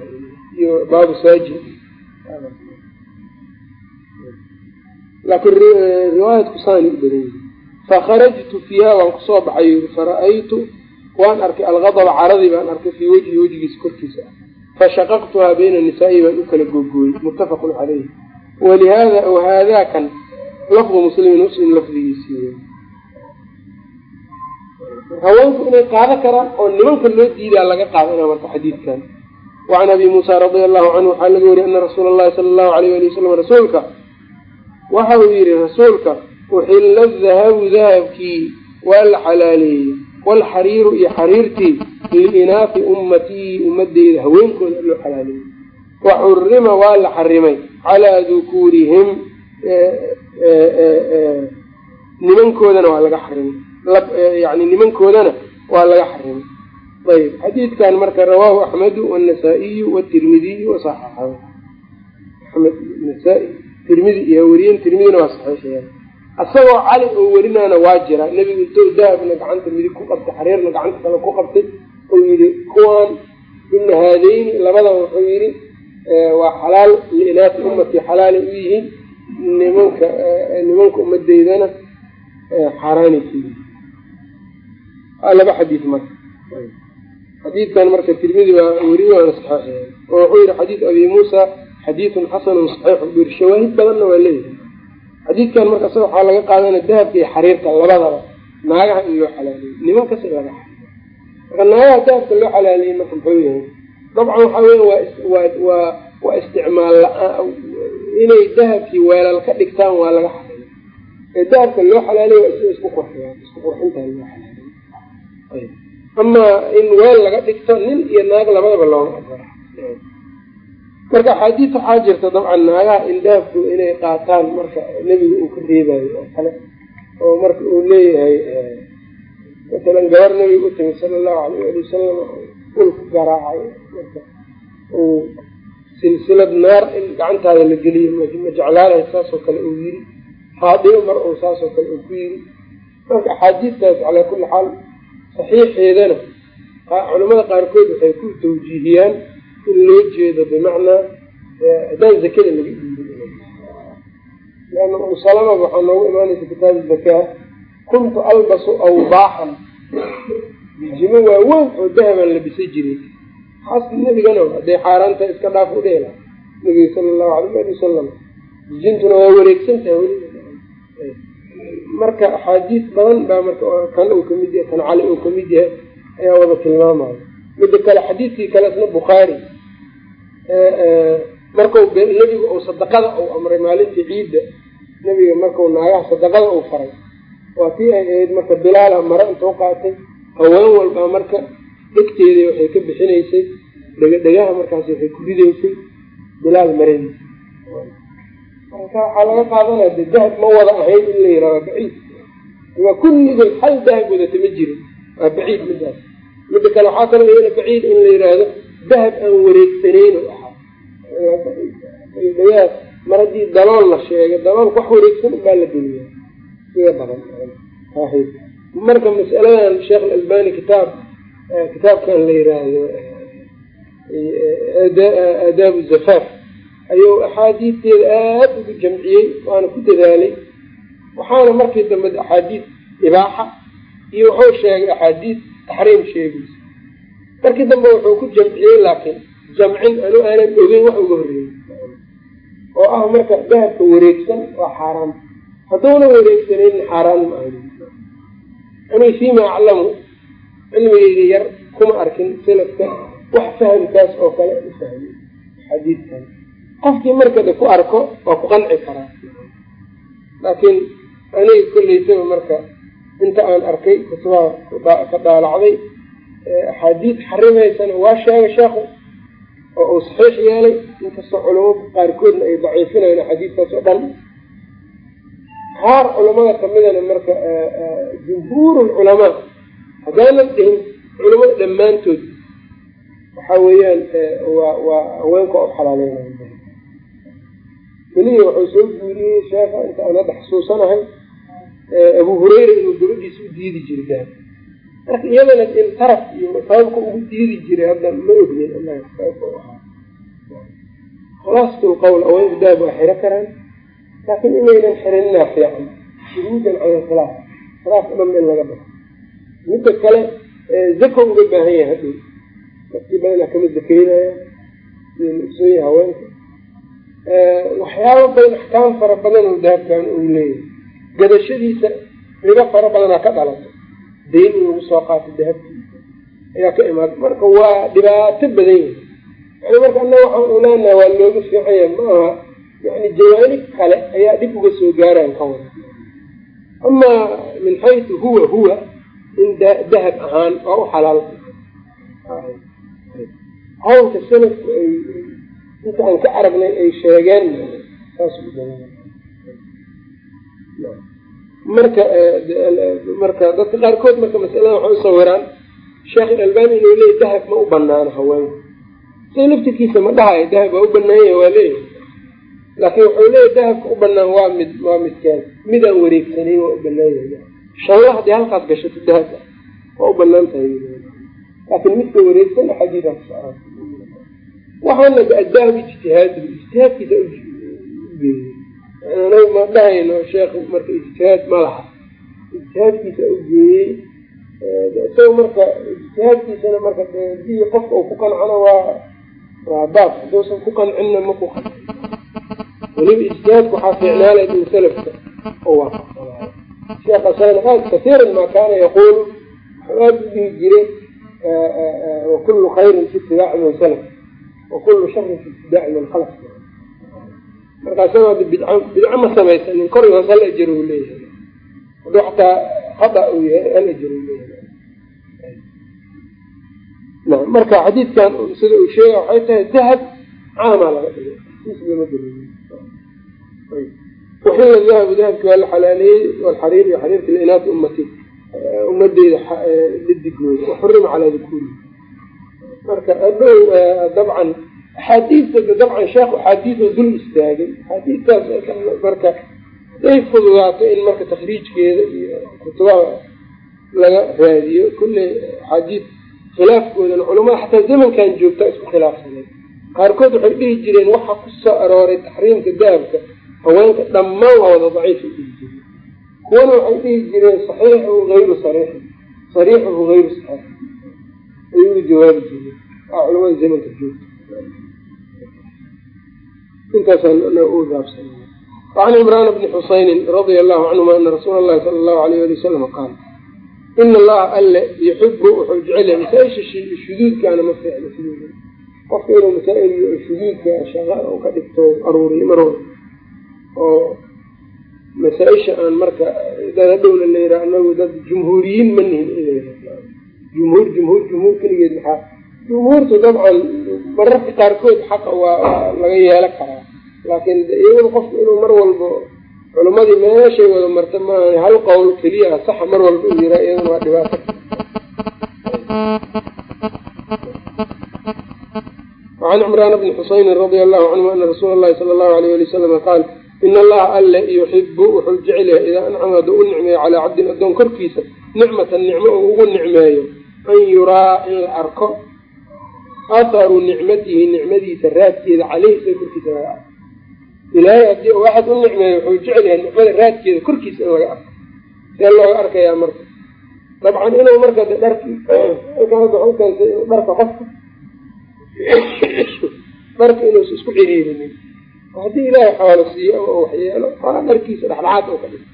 iyo baabu saajin laakiin riwaayadku saani u badan yihi fakharajtu fiiha waan ku soo baxay yiri fara-aytu waan arkay algadaba caradii baan arkay fii wejhi wejigiisa korkiisa. Ah fashaqaqtuhaa bayna nisaa-i baan u kala googooyey muttafaqun caleyhi walihada wahaadaa kan lafdu muslimin muslim lafdigiisii haweenku inay qaado karaan oo nimanka loo diidaa laga qaadana marka xadiidkan wacan abi muusa radia allahu canhu waxaa laga wariyay ana rasuula allahi sala allahu alayh ali wasalam rasuulka waxa uu yihi rasuulka uxilla dahabu dahabkii waa la xalaaleeyey waalxariiru iyo xariirtii liinaafi ummatii ummadeyda haweenkooda loo xalaaleeyey wa xurima waa la xarimay calaa dukuurihim nimankoodana waa laga xarimay yani nimankoodana waa laga xarimay ayb xadiidkan marka rawaahu axmedu wanasaa-iyu watirmidiyu wasaxaxahu tirmidi iyo weriyen tirmidina waa saxiixiyeen asagoo cali oo werinaana waa jira nebigu intou dahabna gacanta midig ku qabtay xariirna gacanta kale ku qabtay uu yidhi kuwaan ina haadeyni labadan wuxuu yidhi waa xalaal liinaati ummatii xalaalay u yihiin nimanka nimanka ummadeydana xaaraanay ku laba xadiid marka xadiidkan marka tirmidi baa weri waana saxeexiyay oo wuxuu yihi xadiid abi muusa xadiidun xasanun saxiixu buyiri shawaahid badanna waa leeyahay xadiidkan marka isaga waxaa laga qaadana dahabka iyo xariirka labadaba naagaha in loo xalaaliyo nimankas in laga xaliyo marka naagaha dahabka loo xalaaliyey marka muxuu yahay dabcan waxa weya waa waa waa isticmaal inay dahabkii weelal ka dhigtaan waa laga xaliyo ee dahabka loo xalaaliyo waa isku qurxiyaan isku qurxintaa loo xalaaliyo amaa in weel laga dhigto nin iyo naag labadaba looma ogolo marka axaadiis waxaa jirta dabcan naagaha in dahabku inay qaataan marka nebiga uu ka reebayo oo kale oo marka uu leeyahay masalan gabar nebiga u timi sala allahu alayh ali wasalam ulku garaacay marka uu silsilad naar in gacantaada la geliyo ma jeclaalahay saasoo kale uu yiri faadimo mar uu saasoo kale uu ku yiri marka axaadiistaas calaa kulli xaal saxiixeedana. Culamada qaarkood waxay ku tawjiihiyaan in loo jeedo bimacnaa haddaan zakada laga dhiibin leanna umu salama waxaa noogu imaanaysa kitaabu zakaa kuntu albasu awbaaxan bijimo waaweyn oo dahabaan labisa jiray xaaska nebigana hadday xaaraantahay iska dhaaf u dheela. Nabiga sala allahu alayh ali wasalam bijintuna waa wareegsan tahay weli marka axaadiis badan baa marka kan uu ka mid yahay kan cali uu ka mid yahay ayaa wada tilmaamaya. Mida kale xadiidkii kale isna bukhaari markau nebiga uu sadaqada uu amray maalintii ciidda nebiga markau naagaha sadaqada uu faray. Waa tii ay ahayd marka bilaala mare intuu qaatay haween walbaa marka dhegteeda waxay ka bixinaysay dhega dhegaha markaas waxay ku ridaysay bilaal maradiisa marka waxaa laga qaadanaya de dahab ma wada ahayn in la yihahdo baciid. Waa kulligood hal dahab wadata ma jirin. Waa baciid midaas mida kale waxaa kaloo iyana baciid in la yidhaahdo dahab aan wareegsanayn oo ahaa. Mar haddii dalool la sheegay daloolka wax wareegsan baa la geliya sida badan. Marka masaladan sheekh alalbani kitaab kitaabkan la yiraahdo aadaabu zafaaf ayuu axaadiisteeda aada ugu jamciyey waana ku dadaalay. Waxaana markii dambe axaadiis ibaaxa iyo wuxuu sheegay axaadiis taxriim sheegaysa markii dambe wuxuu ku jamciyey laakiin jamcin anu aanan ogeyn wax uga horreeyey oo ah marka dahabka wareegsan waa xaaraan hadduuna wareegsanaynin xaaraan ma ahan ani fiima aclamu cilmigeyga yar kuma arkin salafka wax fahamkaas oo kale u fahmay xadiidkan qofkii marka de ku arko waa ku qanci karaa laakiin aniga kolleysaba marka inta aan arkay kutubaha ka daalacday axaadiis xarimaysana waa sheegay sheekhu oo uu saxiix yeelay. Inkastoo culamo qaarkoodna ay daciifinayaan axaadiistaas oo dhan. Qaar culamada kamidana marka jumhuur lculamaa haddaanan dhihin culamada dhammaantood waxa weeyaan waa waa haweenka u xalaaleynaya keliya wuxuu soo guuriyey sheekha inta aan hadda xusuusanahay abu hureyra inuu gabadhiisa u diidi jiray dahab marka iyadana in taraf iyo sababka ugu diidi jiray hadda ma ognin khulaasatu lqowl haweenka dahab waa xiro karaan laakiin inaynan xirinaa fiican. Shuruudan cala khilaaf khilaafka dhan in laga baxo midda kale zako uga baahan yahay hadhow dadkii badanaa kama zakeynaya ogsoonyahay haweenka waxyaaba badan axkaam fara badan oo dahabkan uu leeyahay. Gadashadiisa ribo fara badanaa ka dhalato. Dayn in lagu soo qaato dahabkiisa. Ayaa ka imaada marka waa dhibaato badan yahay. Yani marka annaga waxaan u leenahay waa looga fiicanya ma aha. Yani jawaanib kale ayaa dhib uga soo gaarayan ka wada. Amaa min xaytu huwa huwa in dahab ahaan waa u xalaal qowlka sanadku ay inta aan ka aragnay ay sheegeen. Marka marka dadka qaarkood marka masalada waxay usawiraan sheekh albani inuu leeyahy dahab ma u banaano haweenka sa laftirkiisa ma dhahayo dahab waa u banaanya waa leeyahy laakiin wuxuu leeyahy dahabka u banaan waa mid waa midkaan midaan wareegsanayn waa u banaanya shalla haddii halkaas gashato dahab waa u bannaan tahay. Laakiin midka wareegsan xadiida kusoco waxaana adahab ijtihaadi ijtihaadkiisa ugeeyey anagu ma dhahayno sheekh marka ijtihaad ma laha. Ijtihaadkiisa ugeeyey isaga marka ijtihaadkiisana marka haddii qofka uu ku qancana waa waa baab. Haduusan ku qancinna ma ku qanci weliba ijtihaadka waxaa fiicnaanay in salafka oo waafaqsanaayo sheekh asana aad kasiiran maa kaana yaquulu waxuu aada u dhihi jiray wakulu khayrin fi itibaaci man salaf wakulu ibtidaaci man khalaf. Markaasagoo bidca bidco ma samaysanin kor hoos hal ajar uu leeyahay. Hadduu xataa khada uu yahay hal ajar uu leeyahay. Marka xadiidkan sida uu sheega waxay tahay dahab caamaa laga dhigay. Waxila dahabu dahabki waa la xalaaleeyey walxariir iyo xariirka liinaati ummati ummadeyda dadigooda waxurima calaa dukuuri marka adhow dabcan axaadiista dabcan sheekh axaadiisoo dul istaagay. Axaadiistaas marka day fududaato in marka takriijkeeda iyo kutubaha laga raadiyo kulley axaadiis khilaafkoodana culamada xataa zamankan joogtaa isku khilaafsaneen qaarkood waxay dhihi jireen waxa ku soo arooray taxriimka dahabka haweenka dhammaan waa wada daciifay dhihi jireen. Kuwana waxay dhihi jireen saxiixuhu hayru sariixi sariixuhu hayru saxiix ayuu jawaabi jireen waa culamada zamanka joogta. An cimraan bni xusaynin radia allahu canhuma ana rasuula allahi sala allahu alayh ali wasalam qaal ina allaha alle yuxibu wuxuu jecel yahay masaa-isha shuduudkaana ma fiicno qofka inuu masaa-il shuduudka shaqa u ka dhigto aruuriyo mar wal oo masaa-isha aan marka dad hadhowna la yiraa anagu dad jumhuuriyiin ma nihin jumhuur jumhuur jumhuur keligeed maxaa? Jumhuurtu dabcan mararka qaarkood xaqa waa laga yeelo karaa. Laakiin iyaguna qofku inuu mar walba culimadii meeshay wada marta maaha hal qowl keliya saxa mar walba uu yiraa iyaduna waa dhibaato. Wacan cimraan bni xusaynin radia allahu canhu ana rasuula allahi sala allahu alayh ali wasalama qaal ina allaha alle yuxibu wuxuu jecel yahay idaa ancama hadduu u nicmeeyo calaa cabdin addoon korkiisa nicmatan nicmo uu ugu nicmeeyo an yuraa in la arko atharu nicmatihi nicmadiisa raadkeeda caleyhi isaga korkiisa laga arko. Ilaahay haddii u waxad u nicmeeyo wuxuu jecel yahay nicmada raadkeeda korkiisa in laga arko. See looga arkayaa marka. Dabcan inuu marka de dharki halkaas inuu dharka qofka dharka inuusa isku ciriirinin haddii ilaahay xoolo siiyo ama waxyeelo xoolaa dharkiisa dhexdhexaad oo ka dhig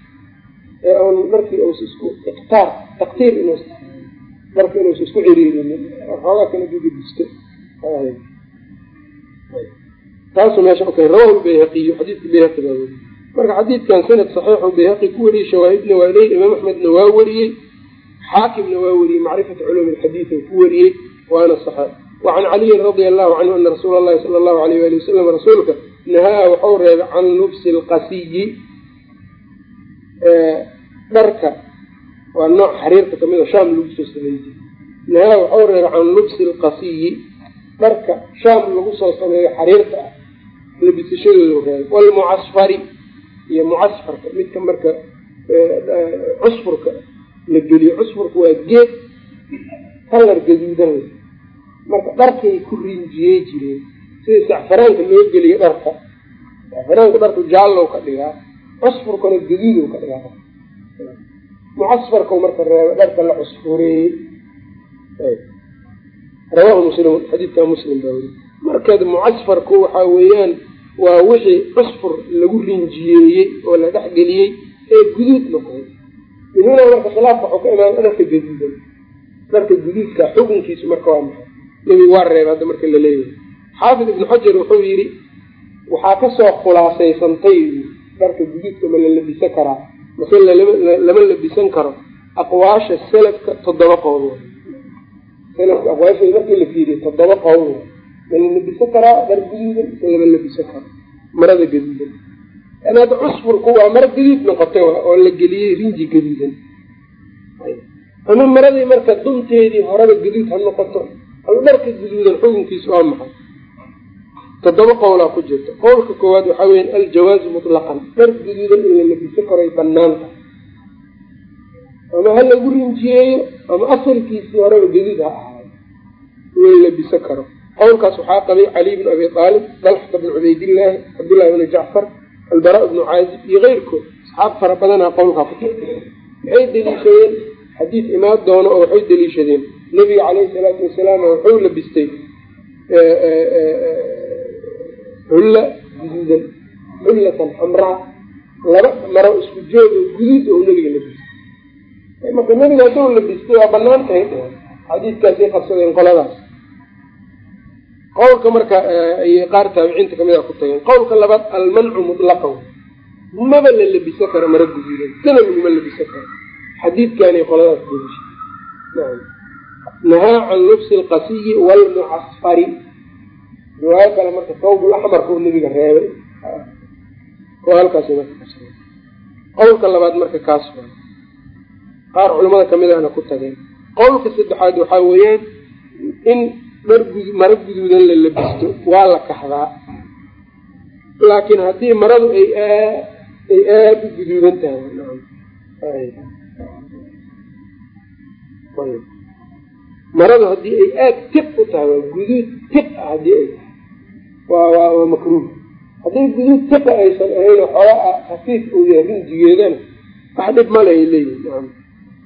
ee on dharkii uusa isku iqtaar taqtiir inuusa dharka inuusa isku ciriirinin xoogaa kala gugadisto taasuu meesha ukay rawahu lbayhaqiyu xadiidka bayhaqi baa weriye marka xadiidkan sanad saxiixu bayhaqi ku wariyey shawaahidna waa leey imaam axmedna waa wariyey xaakimna waa weriyey macrifatu culuumi alxadiid u ku wariyey waana saxeex wacan caliyin radia allahu canhu ana rasuula allahi sala allahu alayh wali wasalam rasuulka nahaa waxau reebay can lubsi lqasiyi dharka waa nooc xariirka ka mid a shaam lagu soo sameey jiri nahaa waxau reebay can lubsi lqasiyi dharka shaam lagu soo sameeyo xariirta ah labisashadoodu reebay walmucasfari iyo mucasfarka midka marka cusfurka la geliyo. Cusfurka waa geed kalar gaduudan marka dharkay ku rinjiyey jireen sida sacfaraanka loo geliyo dharka sacfaraanka dharku jaallow ka dhigaa cusfurkana gaduudow ka dhigaa mucasfarkau marka reeba dharka la cusfureeyey rawaahu muslim xadiidka muslim baa weri marka mucasfarku waxaa weeyaan waa wixii cusfur lagu rinjiyeeyey oo la dhexgeliyey ee guduud noqday minuna marka khilaafka waxuu ka imaana dharka gaduudan dharka guduudka xukunkiisu marka waa maxay? Nebigu waa reeba hadda marka la leeyahay. Xaafid ibnu xajar wuxuu yidhi waxaa ka soo khulaasaysantay dharka guduudka ma la labisan karaa mase lama labisan karo aqwaasha salafka toddoba qowl salafka aqwaashooda markii la fiiriyo toddoba qowl ma la labisan karaa dhar guduudan? Mise lama labisan karo. Marada gaduudan an hadda cusfurku waa maro gaduud noqotay oo la geliyey rinji gaduudan ama maradii marka dunteedii horeba gaduud ha noqoto ama dharka guduudan xukunkiisu waa maxay toddoba qowlaa ku jirta qowlka koowaad waxaa weya aljawaazu mutlaqan. Dhar guduudan in la labiso koray banaanta ama ha lagu rinjiyeeyo ama asalkiisii horeba gaduud ha ahaado la labiso karo. Qowlkaas waxaa qabay caliy bn abi aalib dalxata bn cubaydillaahi cabdullahi bni jacfar albara bnu caazib iyo keyrkood. Asxaab fara badanaa qowlkaa ku jirta maxay deliishadeen xadiis imaan doono oo waxay deliishadeen. Nebiga caleyhi salaatu wasalaam wuxuu labistay xulla guduudan xullatan xamraa laba maro isku joog oo guduud oo nabiga labistay marka nebiga hadduu labistay waa bannaan tahay xadiiskaasay qabsadeen qoladaas. Qowlka marka ayay qaar taabiciinta ka mid a ku tageen qowlka labaad almancu mutlaqan maba la labisan karo maro guduudan sana laguma labisan karo. Xadiidkaanay qoladaas delisha nahaa can lubsi alqasiyi waalmucasfari riwaayo kale marka sawbul axmarka uu nabiga reebay. Oo qowlka labaad marka kaas qaar culamada ka mid ahna ku tageen. Qowlka saddexaad waxaa weeyaan in dhar maro guduudan la labisto waa la kaxdaa. Laakiin haddii maradu ay aa ay aada u guduudan tahay maradu haddii ay aada tiq u tahay guduud tiq ah haddii ay tahay waa makruuh. Haddii guduud tiqa aysan ahayn xoogaa khafiif uu yahay rinjigeedana wax dhib male ay leeyihiin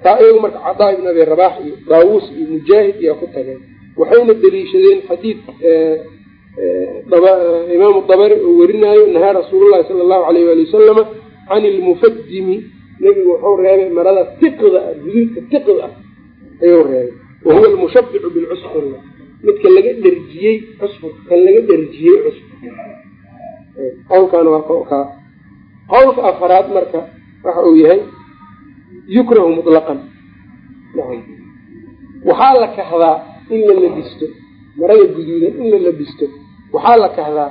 taa iyagu marka cadaa ibn abi rabaax iyo daawuus iyo mujaahid iyaa ku tageen. Waxayna deliishadeen xadiid imaamu dabari oo werinaayo nahaa rasuulullahi sala allahu alayh waali wasalama can ilmufadimi nebigu wuxuu reebay marada tiqda ah guduudka tiqda ah ayuu reebay. Wahuwa almushabicu bilcusfur midka laga dherjiyey cusfur kan laga dherjiyey cusfur qowlkan waa kaa qowlka afaraad marka waxa uu yahay yukrahu mutlaqan. Waxaa la kahdaa in la labisto marada guduudan in la labisto. Waxaa la kahdaa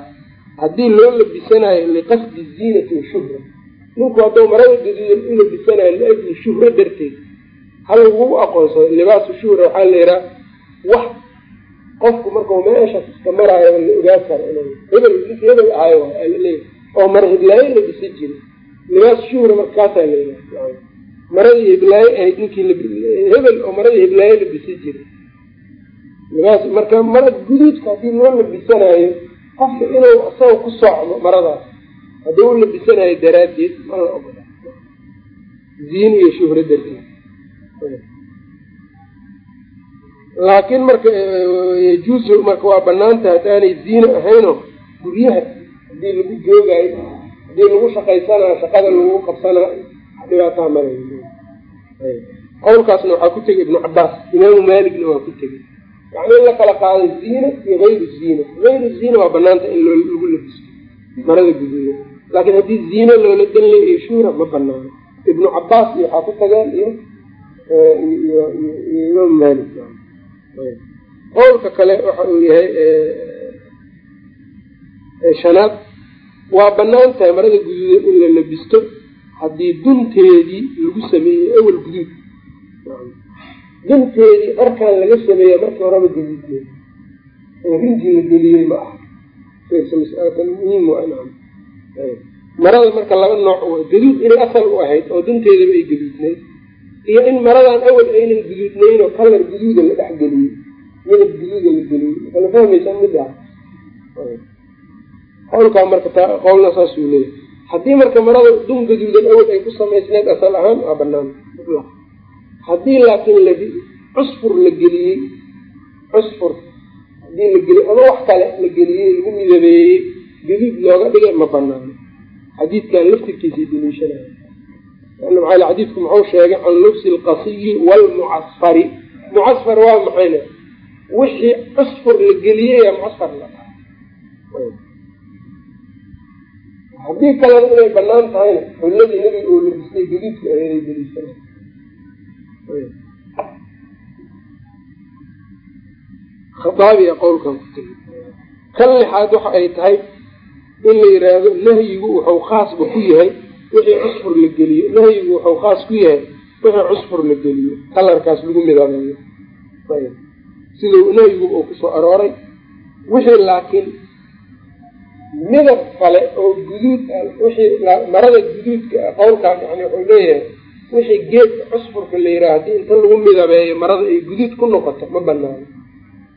haddii loo labisanayo liqasdi ziinati washuhra ninku hadduu marada guduudan u labisanayo liajli shuhro darteed hal lagu aqoonsado libaasu shuhra waxaa la yihaha wax qofku markau meesha iska maraayo la ogaa karo hebel hebel ahayo alaleeya oo mara hiblaayo labisa jira libaas shuhra markaasaa la maradii hiblaayo ahayd ninkii hebel oo maradii hiblaayo labisa jira libaas marka mara guduudka haddii loo labisanayo qofka inuu isaga ku socdo maradaas haddii u labisanayo daraaddeed ma la ogola. Ziine iyo shuhro darteed laakiin marka yajuusu marka waa banaanta haddaanay ziine ahayno guryaha haddii lagu joogaayo haddii lagu shaqaysanayo shaqada lagu qabsanayo dhibaataa malay qowlkaasna waxaa ku tegay ibnu cabaas imaamu maaligna waa ku tegay yani in la kala qaado ziina iyo hayru ziina. Hayru ziina waa banaanta in lagu labisto marada guduuda laakiin haddii ziino loola danlay iyo shuura ma banaano ibnu cabaas iyo waxaa ku tageen iyo iyo imaam maalik qowlka kale waxa uu yahay shanaad. Waa bannaan tahay marada guduuda in la labisto haddii dunteedii lagu sameeyey awel guduud. Dunteedii dharkan laga sameeya markii horeba guduudkeed oo rinji la geliyey ma aha. Muhiim marada marka laba nooc gaduud inay asal u ahayd oo dunteedaba ay gaduudnayd iyo in maradan awel aynan guduudnayn oo kalar guduuda la dhex geliyey midab guduuda la geliyey makala fahmaysaa mid ah qowlkaa marka taa qowlna saasuu leeyahy haddii marka marada dun gaduudan awel ay ku samaysneed asal ahaan waa banaan haddii laakiin la cusfur la geliyey cusfur. Hadii la geliyey ama wax kale la geliyey lagu midabeeyey gaduud looga dhigay ma banaano xadiidkan laftirkiisay daliishanaya maxaa xadiidku muxuu sheegay can lubsi alqasiyi waalmucasfari mucasfar waa maxayna wixii cusfur la geliyey mucasfar haddii kalena inay banaan tahayna xulladii nabiga oo labistay gaduudka ayay daliishanaya khaaabiya qowlkan ku tegi kan lixaad waxa ay tahay in la yiraahdo nahyigu wuxuu khaasba ku yahay wixii cusfur la geliyo. Nahyigu wuxuu khaas ku yahay wixii cusfur la geliyo. Kalarkaas lagu midabeeyo siduu nahyigu uu ku soo arooray. Wixii laakiin midab kale oo guduud wixii marada guduudka ah qowlkaas yani wuxuu leeyahay wixii geedka cusfurka la yiraha haddii inta lagu midabeeyo marada ay guduud ku noqoto ma banaano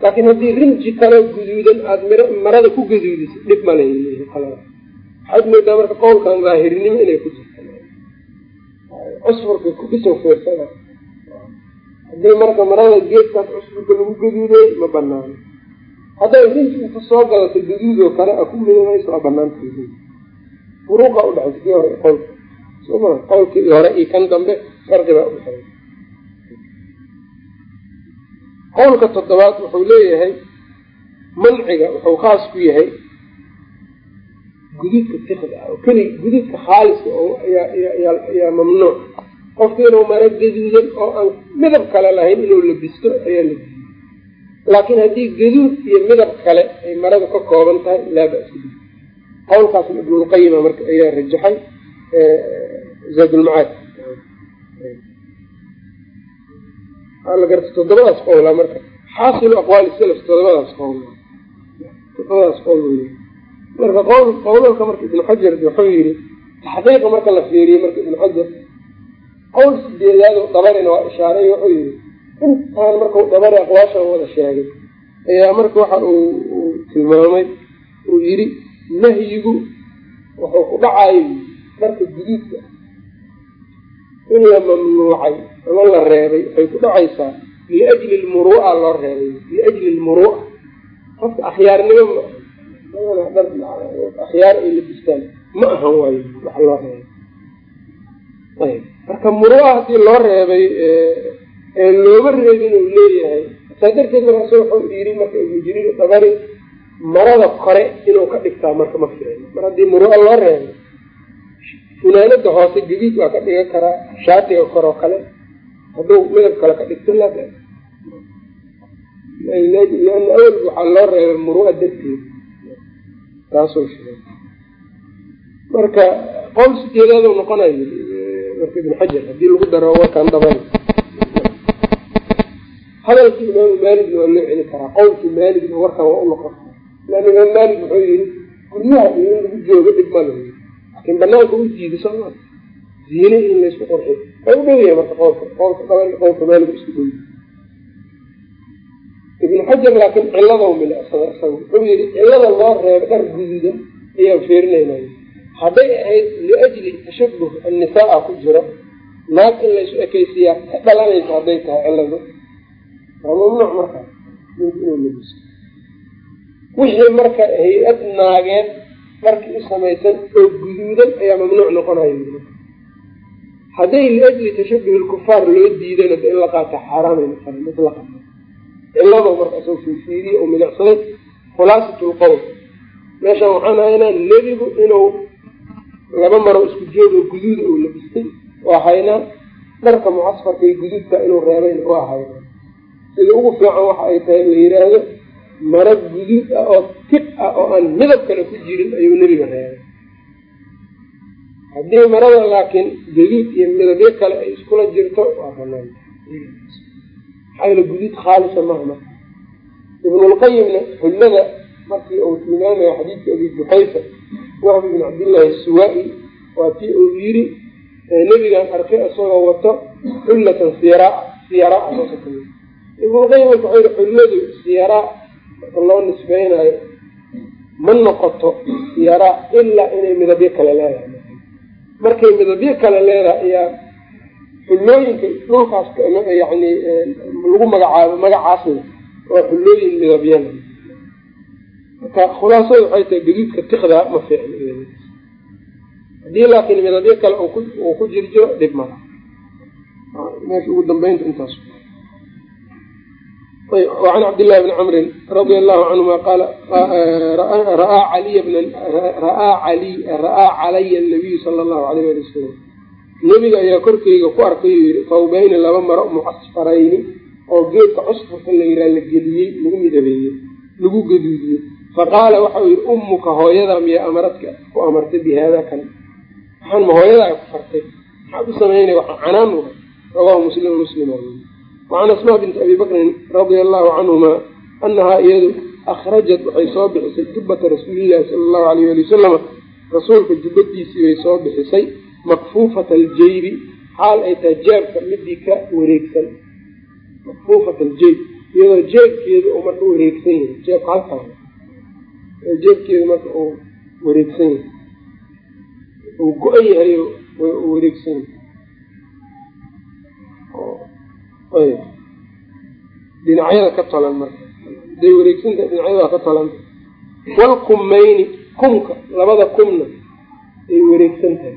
laakiin haddii rinji kale guduudan aada marada ku gaduudiso dhib ma leh waxaad moodaa marka qowlkan daahirinimo inay ku jirta cusfurka kubisoo fiirsana haddii marka marada geedkaas cusfurka lagu gaduuday ma banaano hadday rinji inta soo galato gaduud oo kale a ku midabayso waa banaanta furuuqa udhexaysa kii hore qowlka soma qowlkii hore iyo kan dambe farqibaa udhexeeya qowlka toddobaad wuxuu leeyahay manciga wuxuu khaas ku yahay guduudka tikda ah oo keliga guduudka khaaliska ayaa mamnuuc. Qofka inuu maro gaduudan oo aan midab kale lahayn inuu labisto ayaa la diiday laakiin haddii gaduud iyo midab kale ay maradu ka kooban tahay laa ba'sa bi qowlkaasna ibnulqayima marka ayaa rajaxay zaadulmacaad toddobadaas qowla marka. Xaasilu aqwaali salaf toddobadaas qowl. Toddobadaas qowl marka qowl qowlalka marka ibnu xajar wuxuu yihi taxqiiqa marka la fiiriye marka ibnu xajar qowl sideedaad dabarina waa ishaaray wuxuu yihi intaan markau dabari aqwaashan wada sheegay ayaa marka waxa uu tilmaamay uu yidhi nahyigu wuxuu ku dhacayo dharka guduudka in la mamnuucay ama la reebay waxay ku dhacaysaa liajli lmuru'a loo reebay liajli lmuru'a qofka akhyaarnimo akhyaar ay labistaan ma ahan waayo wax loo reebay. Ayb marka muru'a haddii loo reebay looma reebin uu leeyahay saa darteed markaas wuxuu yiri marka ibnu jariir dabari marada kore inuu ka dhigtaa marka ma fiicno mar haddii muru'a loo reebay funaanada hoose gaduud waa ka dhigan karaa shaatiga koroo kale hadduu midab kale ka dhigto laa ba liana awel waxaa loo reebay muru'a darteed taasoo sheegay marka qowl sideedaadu noqonayo marka ibn xajar haddii lagu daro warkaan dabari hadalkii imaamu maaligna waa loo celi karaa qowlkii maaligna warkan waa u noqon leana imaam maalig wuxuu yihi guryaha iyo in lagu joogo dhib ma lahi laakiin banaanka u diiday sooma ziine in laysku qorxi waa u dhow yahay marka qowlka qowlka dabari qowlka maalig isku dhow ibnu xajar laakiin milicsada isaga wuxuu yihi cilada loo reeba dhar guduudan ayaan feerinaynayo hadday ahayd liajli tashabuh annisaa ku jiro naag in laysu ekeysiyaa ka dhalanaysa hadday tahay ciladu waa mamnuuc markaa wixii marka hay'ad naageed dharkii u samaysan oo guduudan ayaa mamnuuc noqonayo hadday liajli tashabuhi lkufaar loo diidana in la qaata xaaraamay noqona mutlaqa cilado markaasoo fiifiiriye oo milicsaday khulaasat lqowl meeshaan waxaan haynaa nebigu inuu laba maro isku joogo guduuda uu labistay waa haynaa dharka mucasfarka iyo guduudka inuu reebayna waa haynaa sida ugu fiican waxa ay tahay la yiraahdo maro guduud ah oo tib ah oo aan midab kale ku jirin ayuu nebiga reebay. Haddii marada laakiin gaduud iyo midabyo kale ay iskula jirto waa banaan maxaa guduud khaalisa maha marka ibnulqayimna xullada markii uu tilmaamaya xadiidka abi juxayfa wahb ibn cabdillaahi suwaa-i waa tii uu yiri nebigaan arkay isagoo wato xullatan siyara siyara ibnulqayim marka wuxuu yihi xulladu siyara marka loo nisbeynayo ma noqoto siyara ilaa inay midabyo kale leedahay. Markay midabyo kale leedahay ayaa xullooyinka dhulkaas yani lagu magacaabo magacaasna waa xullooyin midabyana marka khulaasada waxay tahay gaduudka tikda ma fiicno haddii laakiin midabyo kale uu ku jirjiro dhib mala meesha ugu dambeynta intaas وعn cabdاللahi بn cmri radي الlahu canهuma qaala ra'aa calaya الnabiyu salى الlahu عalيh ali wasalam nebiga ayaa korkeyga ku arkay u yihi fawbeyni laba maro mucasfarayni oo geedka cusfurka la yiraa la geliyey lagu midabeeyey lagu gaduudiyey. Faqaala waxa uu yihi ummuka hooyadaa miya amaradka ku amartay bi haada kan. Waxaan ma hooyadaa ku fartay. Maxaad u samaynay waxa canaan uga rawahu muslim muslim wacan asmaa binti abi bakrin radia allahu canhuma anahaa iyadu akhrajat waxay soo bixisay jubbata rasuulillahi sala allahu alayh ali wasalama rasuulka jubbadiisii bay soo bixisay makfuufata aljaybi xaal ay tahay jeebka midii ka wareegsan makfuufata aljeyb iyadoo jeebkeeda uu marka wareegsan yahay jeebka halkaa jeebkeeda marka uu wareegsan yahay uu go-an yahay wareegsan yahay dhinacyada ka tolan marka haday wareegsantahay dhinacyada ka tolanta walkumayni kumka labada kumna ay. Wareegsan tahay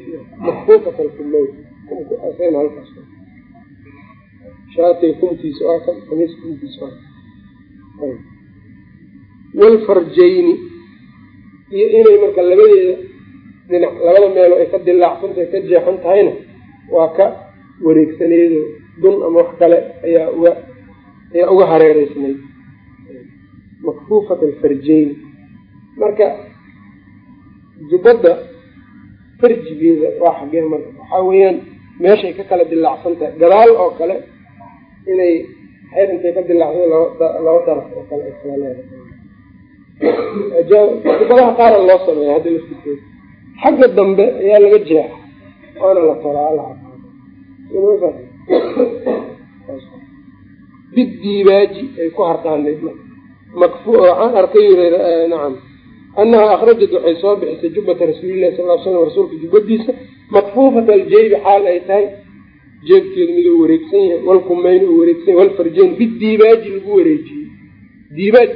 walfarjayni iyo inay marka labadeeda dhinac labada meelo ay ka dilaacsantahay ka jeexan tahayna waa ka wareegsaneedo dun ama wax kale ayaa uga ayaa uga hareereysnayd makfuufat alfarjayni marka jubbadda farjigeeda waa xagee marka. Waxaa weeyaan meeshay ka kala dilaacsan gadaal oo kale inay xeer intay ka dilaacsan laba daraf oo kale kala leedahay. Jubbadaha qaara loo sameeya hadda laftirkeeda xagga dambe ayaa laga jeexa waana la tolaa bidiibaaji ay ku harqaanayd waxaan arkay nacam annaha akhrajat waxay soo bixisay jubbata rasuulillahi sal l slam rasuulka jubbadiisa makfuufata aljeybi xaal ay tahay jeebkeedu mid uu wareegsan yahay walkumayn uu wareegsan yahy walfarjayn bidiibaaji lagu wareejiyey diibaaj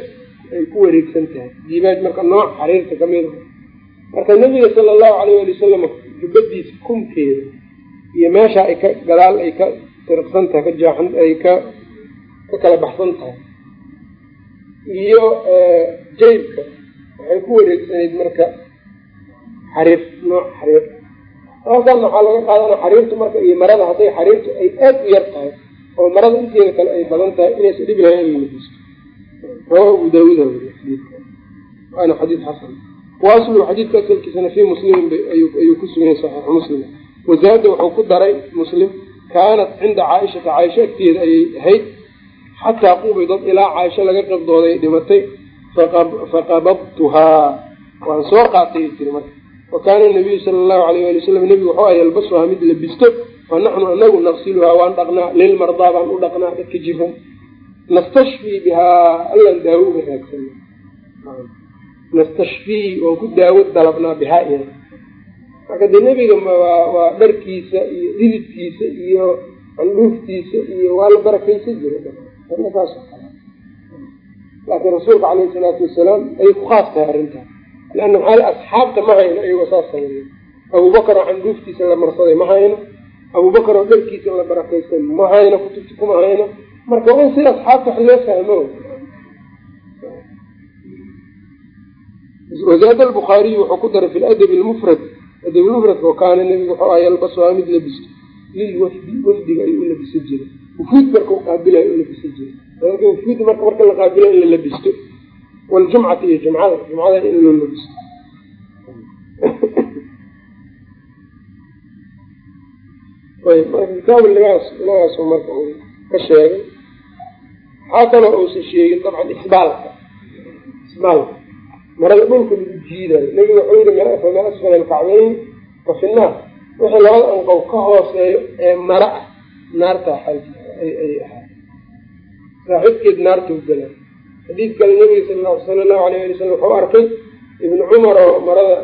ay ku wareegsan tahay diibaaj marka nooc xariirta ka mid a marka nabiga sala allahu alayh ali wasalam jubbadiisa kumkeeda iyo meesha ay ka gadaal ay ka sirqsan tahay ka jaaxan ay ka ka kala baxsan tahay iyo jaybka waxay ku wareegsanayd marka xariir nooc xariir. Halkan waxaa laga qaadana xariirtu marka iyo marada hadday xariirtu ay aad u yar tahay oo marada inteeda kale ay badan tahay inaysa dhib lahayn in la disto rawahu abu daawuud waana xadiid xasan. Waaslu xadiidka asalkiisana fii muslimin ayuu ku sugan saxiixu muslim. Wazaada wuxuu ku daray muslim kaanat cinda caaishata caaisha agteeda ayay ahayd xataa qubidad ilaa caaisho laga qabdooday dhimatay faqabadtuhaa waan soo qaatay tiri marka. Wa kaana nabiyu sala allahu alayh ali wasalam nebigu wuxuu ah yalbasuhaa mid labisto fa naxnu anagu naqsiluhaa waan dhaqnaa lilmardaa baan u dhaqnaa dadka jiran nastashfii bihaa allan daawo uga raagsana nastashfii waan ku daawo dalabnaa bihaa iyada. Marka dee nebiga waa dharkiisa iyo dhididkiisa iyo candhuuftiisa iyo waa la barakaysan jira laakiin rasuulka caleyhi salaatu wasalaam ayay ku khaas tahay arrintaas leanna maxaa asxaabta ma hayno iyagoo saas sameeya. Abubakar oo candhuuftiisa la marsaday ma hayno. Abubakar oo dharkiisa la barakaystay ma hayno kutubta kuma hayno. Marka waa sida asxaabta wax loo fahmo. Wazaada albukhaariyu wuxuu ku daray fi ladabi lmufrad adabi lmufradka oo kaana nebigu wuxuu ah yalbasuhaa mid labisto lilwafdi wafdiga ayuu u labisan jiray wufuud marka qaabilayo u labisan jiray wufuud marka marka la qaabilayo in la labisto waljumcati iyo jumcada jumcada in loo labisto kitaab libaas libaasu marka uu ka sheegay waxaa kaloo uusan sheegin dabcan isbaalka isbaalka marada dhulka lagu jiidayo nebigu wuxuu yihi famaa asfala alkacbayn fa fi naar wixii labada anqow ka hooseeyo ee mara ah naarta ay ahaa saaxiibkeed naartuu gala. Xadiid kale nabiga sala allahu alayh ali salam wuxuu arkay ibnu cumar oo marada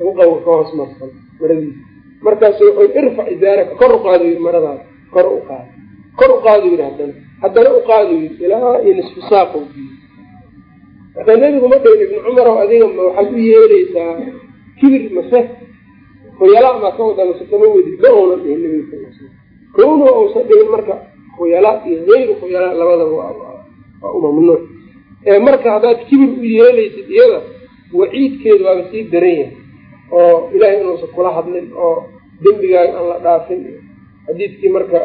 anqowga ka hoos marsan maradiisa. Markaasu wuxuu irfac izaaraka kor u qaado yii maradaas kor u qaado kor u qaado yidhi haddana. Haddana u qaado yidhi ilaa iyo nisfu saaqo biyo marka nebigu ma dhahin ibnu cumar oo adiga ma waxaad u yeeleysaa kibir mase? Khuyala maa ka wada mase kama wedid ma uunan dhihin nabiga sal slam kownuhu uusan dhihin marka khuyala iyo gayru khuyala labadaba waa u mamnuuc marka haddaad kibir u yeeleysid iyada waciidkeedu waaba sii daran yahay oo ilahay inuusan kula hadlin oo dembigaaga aan la dhaafin. Xadiidkii marka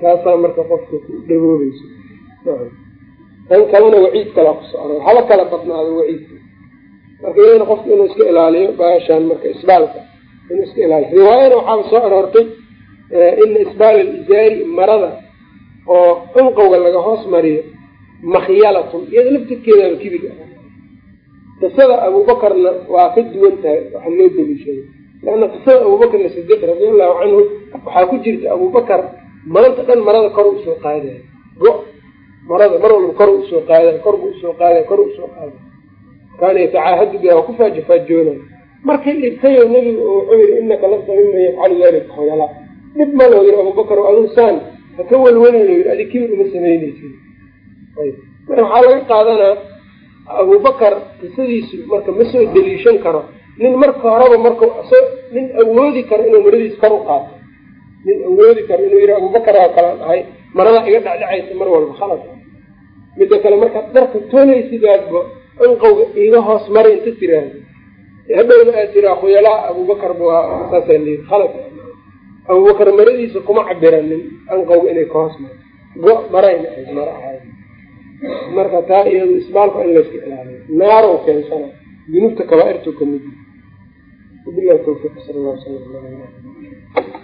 taasaa marka qofka ku dhagoobayso. Tan kalena waciid kalaa ku soo aroor haba kala badnaado waciidka. Marka iyadana qofka inuu iska ilaaliyo baashaan marka isbaalka inuu iska ilaaliyo. Riwaayana waxaaba soo aroortay ina isbaal alizaari marada oo cunqowga laga hoos mariyo makhyalatun iyada laftirkeedaba kibir qisada abuubakarna waa ka duwan tahay waxaa loo daliishaday. Leanna qisada abuubakr sidiiq radiallahu canhu waxaa ku jirta abubakar maanta dhan marada kor u soo qaadaya go- marada mar walba kor u soo qaadaya korbu u soo qaadaya kor u soo qaadaya kaana yatacaahadu biha ku faajafaajoonay markay dhibtayo nebigu wuxuu yiri inaka lasta mima dalika hoyala dhib ma loo yiri abubakar aduu saan haka welwelin loo yiri adig kibir uma samaynaysi marka waxaa laga qaadanaa abubakar qisadiisu marka ma soo deliishan karo nin marka horeba marka nin awoodi karo inuu maradiisa kor u qaato. Nin awoodi karo inuu yiri abubakar oo kalaan ahay maradaa iga dhacdhacaysa mar walba khalad. Midda kale markaad dharka toonaysidaadba anqowga iga hoos mara inta tiraahdo hadhowna aad tiraa khuyalaa abubakar saasa lii khalad abubakar maradiisa kuma cabiranin anqowga inay ka hoos maro go marayna ahayd mara ahayd marka taa iyadu isbaalka in layska ilaaliyo. Naarow keensana dunuubta kabaairtu ka mid wabilahi tawfiiq sal allah sala ala